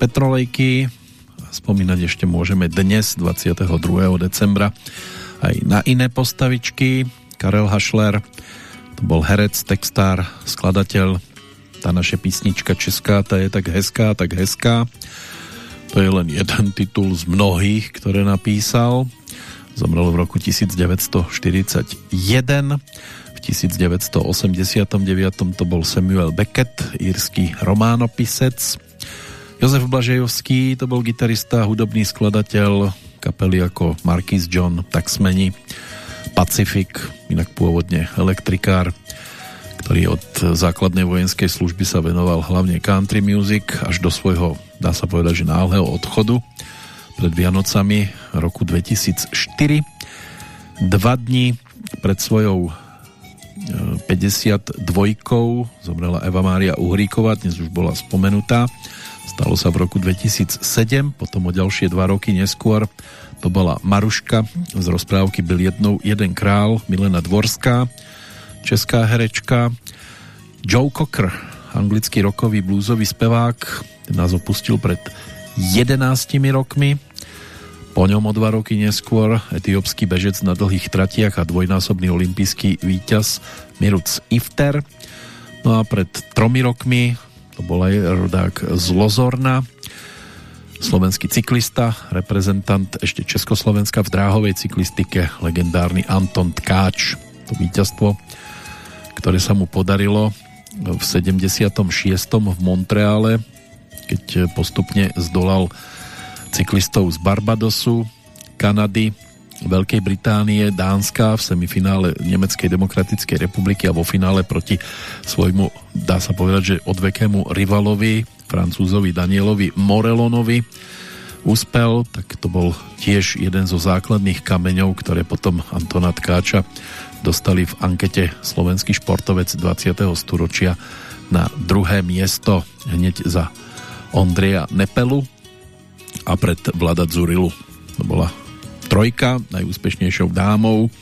S15: Petrolejky. Spomínať ešte môžeme dnes, 22. decembra, aj na iné postavičky.
S1: Karel Hašler, to bol herec, textár, skladateľ. Tá naša písnička česká, tá je tak hezká, tak hezká. To je len jeden titul z mnohých, ktoré napísal. Zomrel v roku 1941. V 1989 to bol Samuel Beckett, írsky románopisec. Jozef Blažejovský to bol gitarista, hudobný skladateľ kapely ako Marquis John, Taxmeni, Pacific, inak pôvodne elektrikár, ktorý od základnej vojenskej služby sa venoval hlavne country music až do svojho, dá sa povedať, že náhleho odchodu pred Vianocami roku 2004. Dva dní pred svojou 52 e, zomrela Eva Mária Uhríková, dnes už bola spomenutá. Stalo sa v roku 2007, potom o ďalšie dva roky neskôr to bola Maruška z rozprávky Byl jednou jeden král, Milena Dvorská, česká herečka, Joe Cocker, anglický rokový blúzový spevák, nás opustil pred 11 rokmi, po ňom o dva roky neskôr etiópsky bežec na dlhých tratiach a dvojnásobný olimpijský víťaz Miruc Ifter. No a pred tromi rokmi to bol aj rodák z Lozorna, slovenský cyklista, reprezentant ešte Československa v dráhovej cyklistike, legendárny Anton Tkáč. To víťazstvo, ktoré sa mu podarilo v 76. v Montreale, keď postupne zdolal cyklistov z Barbadosu, Kanady, Veľkej Británie, Dánska v semifinále Nemeckej demokratickej republiky a vo finále proti svojmu, dá sa povedať, že odvekému rivalovi Francúzovi Danielovi Morelonovi úspel, tak to bol tiež jeden zo základných kameňov, ktoré potom Antona Tkáča dostali v ankete Slovenský športovec 20. storočia na druhé miesto hneď za Ondreja Nepelu a pred Vlada Zurilu. To bola trojka, najúspešnejšou dámou.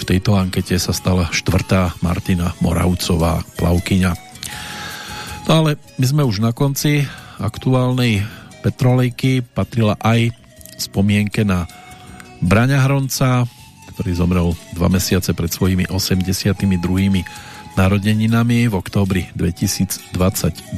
S1: V tejto ankete sa stala štvrtá Martina Moravcová, plavkyňa. No ale my sme už na konci aktuálnej petrolejky patrila aj spomienke na Braňa Hronca, ktorý zomrel dva mesiace pred svojimi 82. narodeninami v októbri 2022.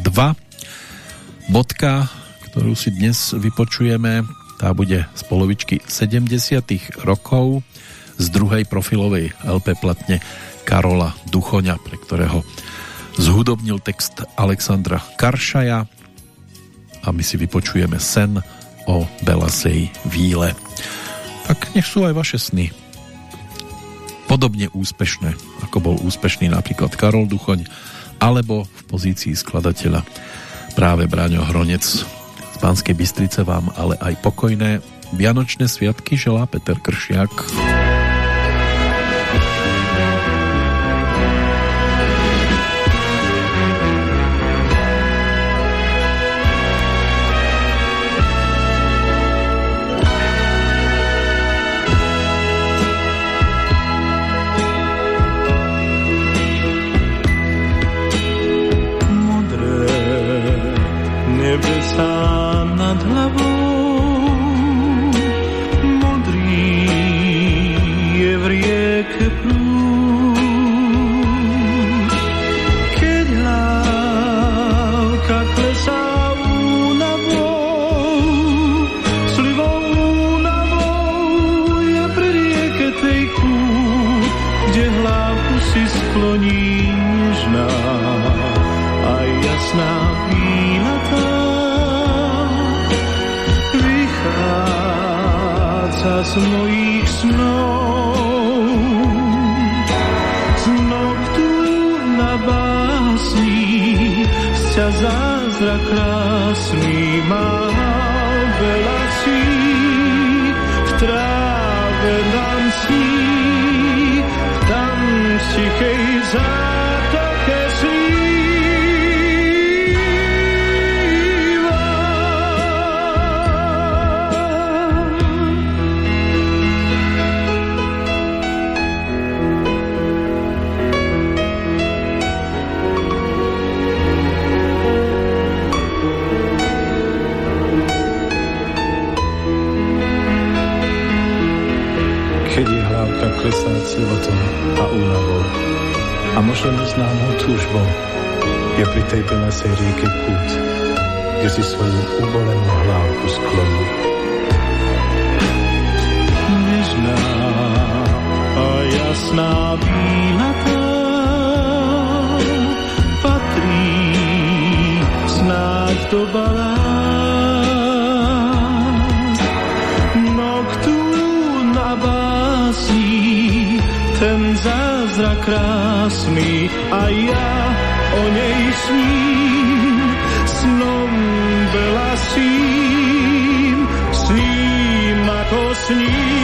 S1: Bodka, ktorú si dnes vypočujeme, tá bude z polovičky 70. rokov z druhej profilovej LP platne Karola Duchoňa, pre ktorého zhudobnil text Alexandra Karšaja a my si vypočujeme sen o Belasej víle. Tak nech sú aj vaše sny podobne úspešné, ako bol úspešný napríklad Karol Duchoň, alebo v pozícii skladateľa práve Bráňo Hronec z Pánskej Bystrice vám ale aj pokojné Vianočné sviatky želá Peter Kršiak.
S16: málo velací, v tráve nancí, tam z tichej záleží. Celotou a únavou. A možno neznámou túžbou je pri tej belasej rieke kút, kde si svoju ubolenú hlávku skloní. Nežná a jasná výhľadá patrí snáď do balád. Ten zázrak krásny a ja o nej sním snom belasím, sním ako sním.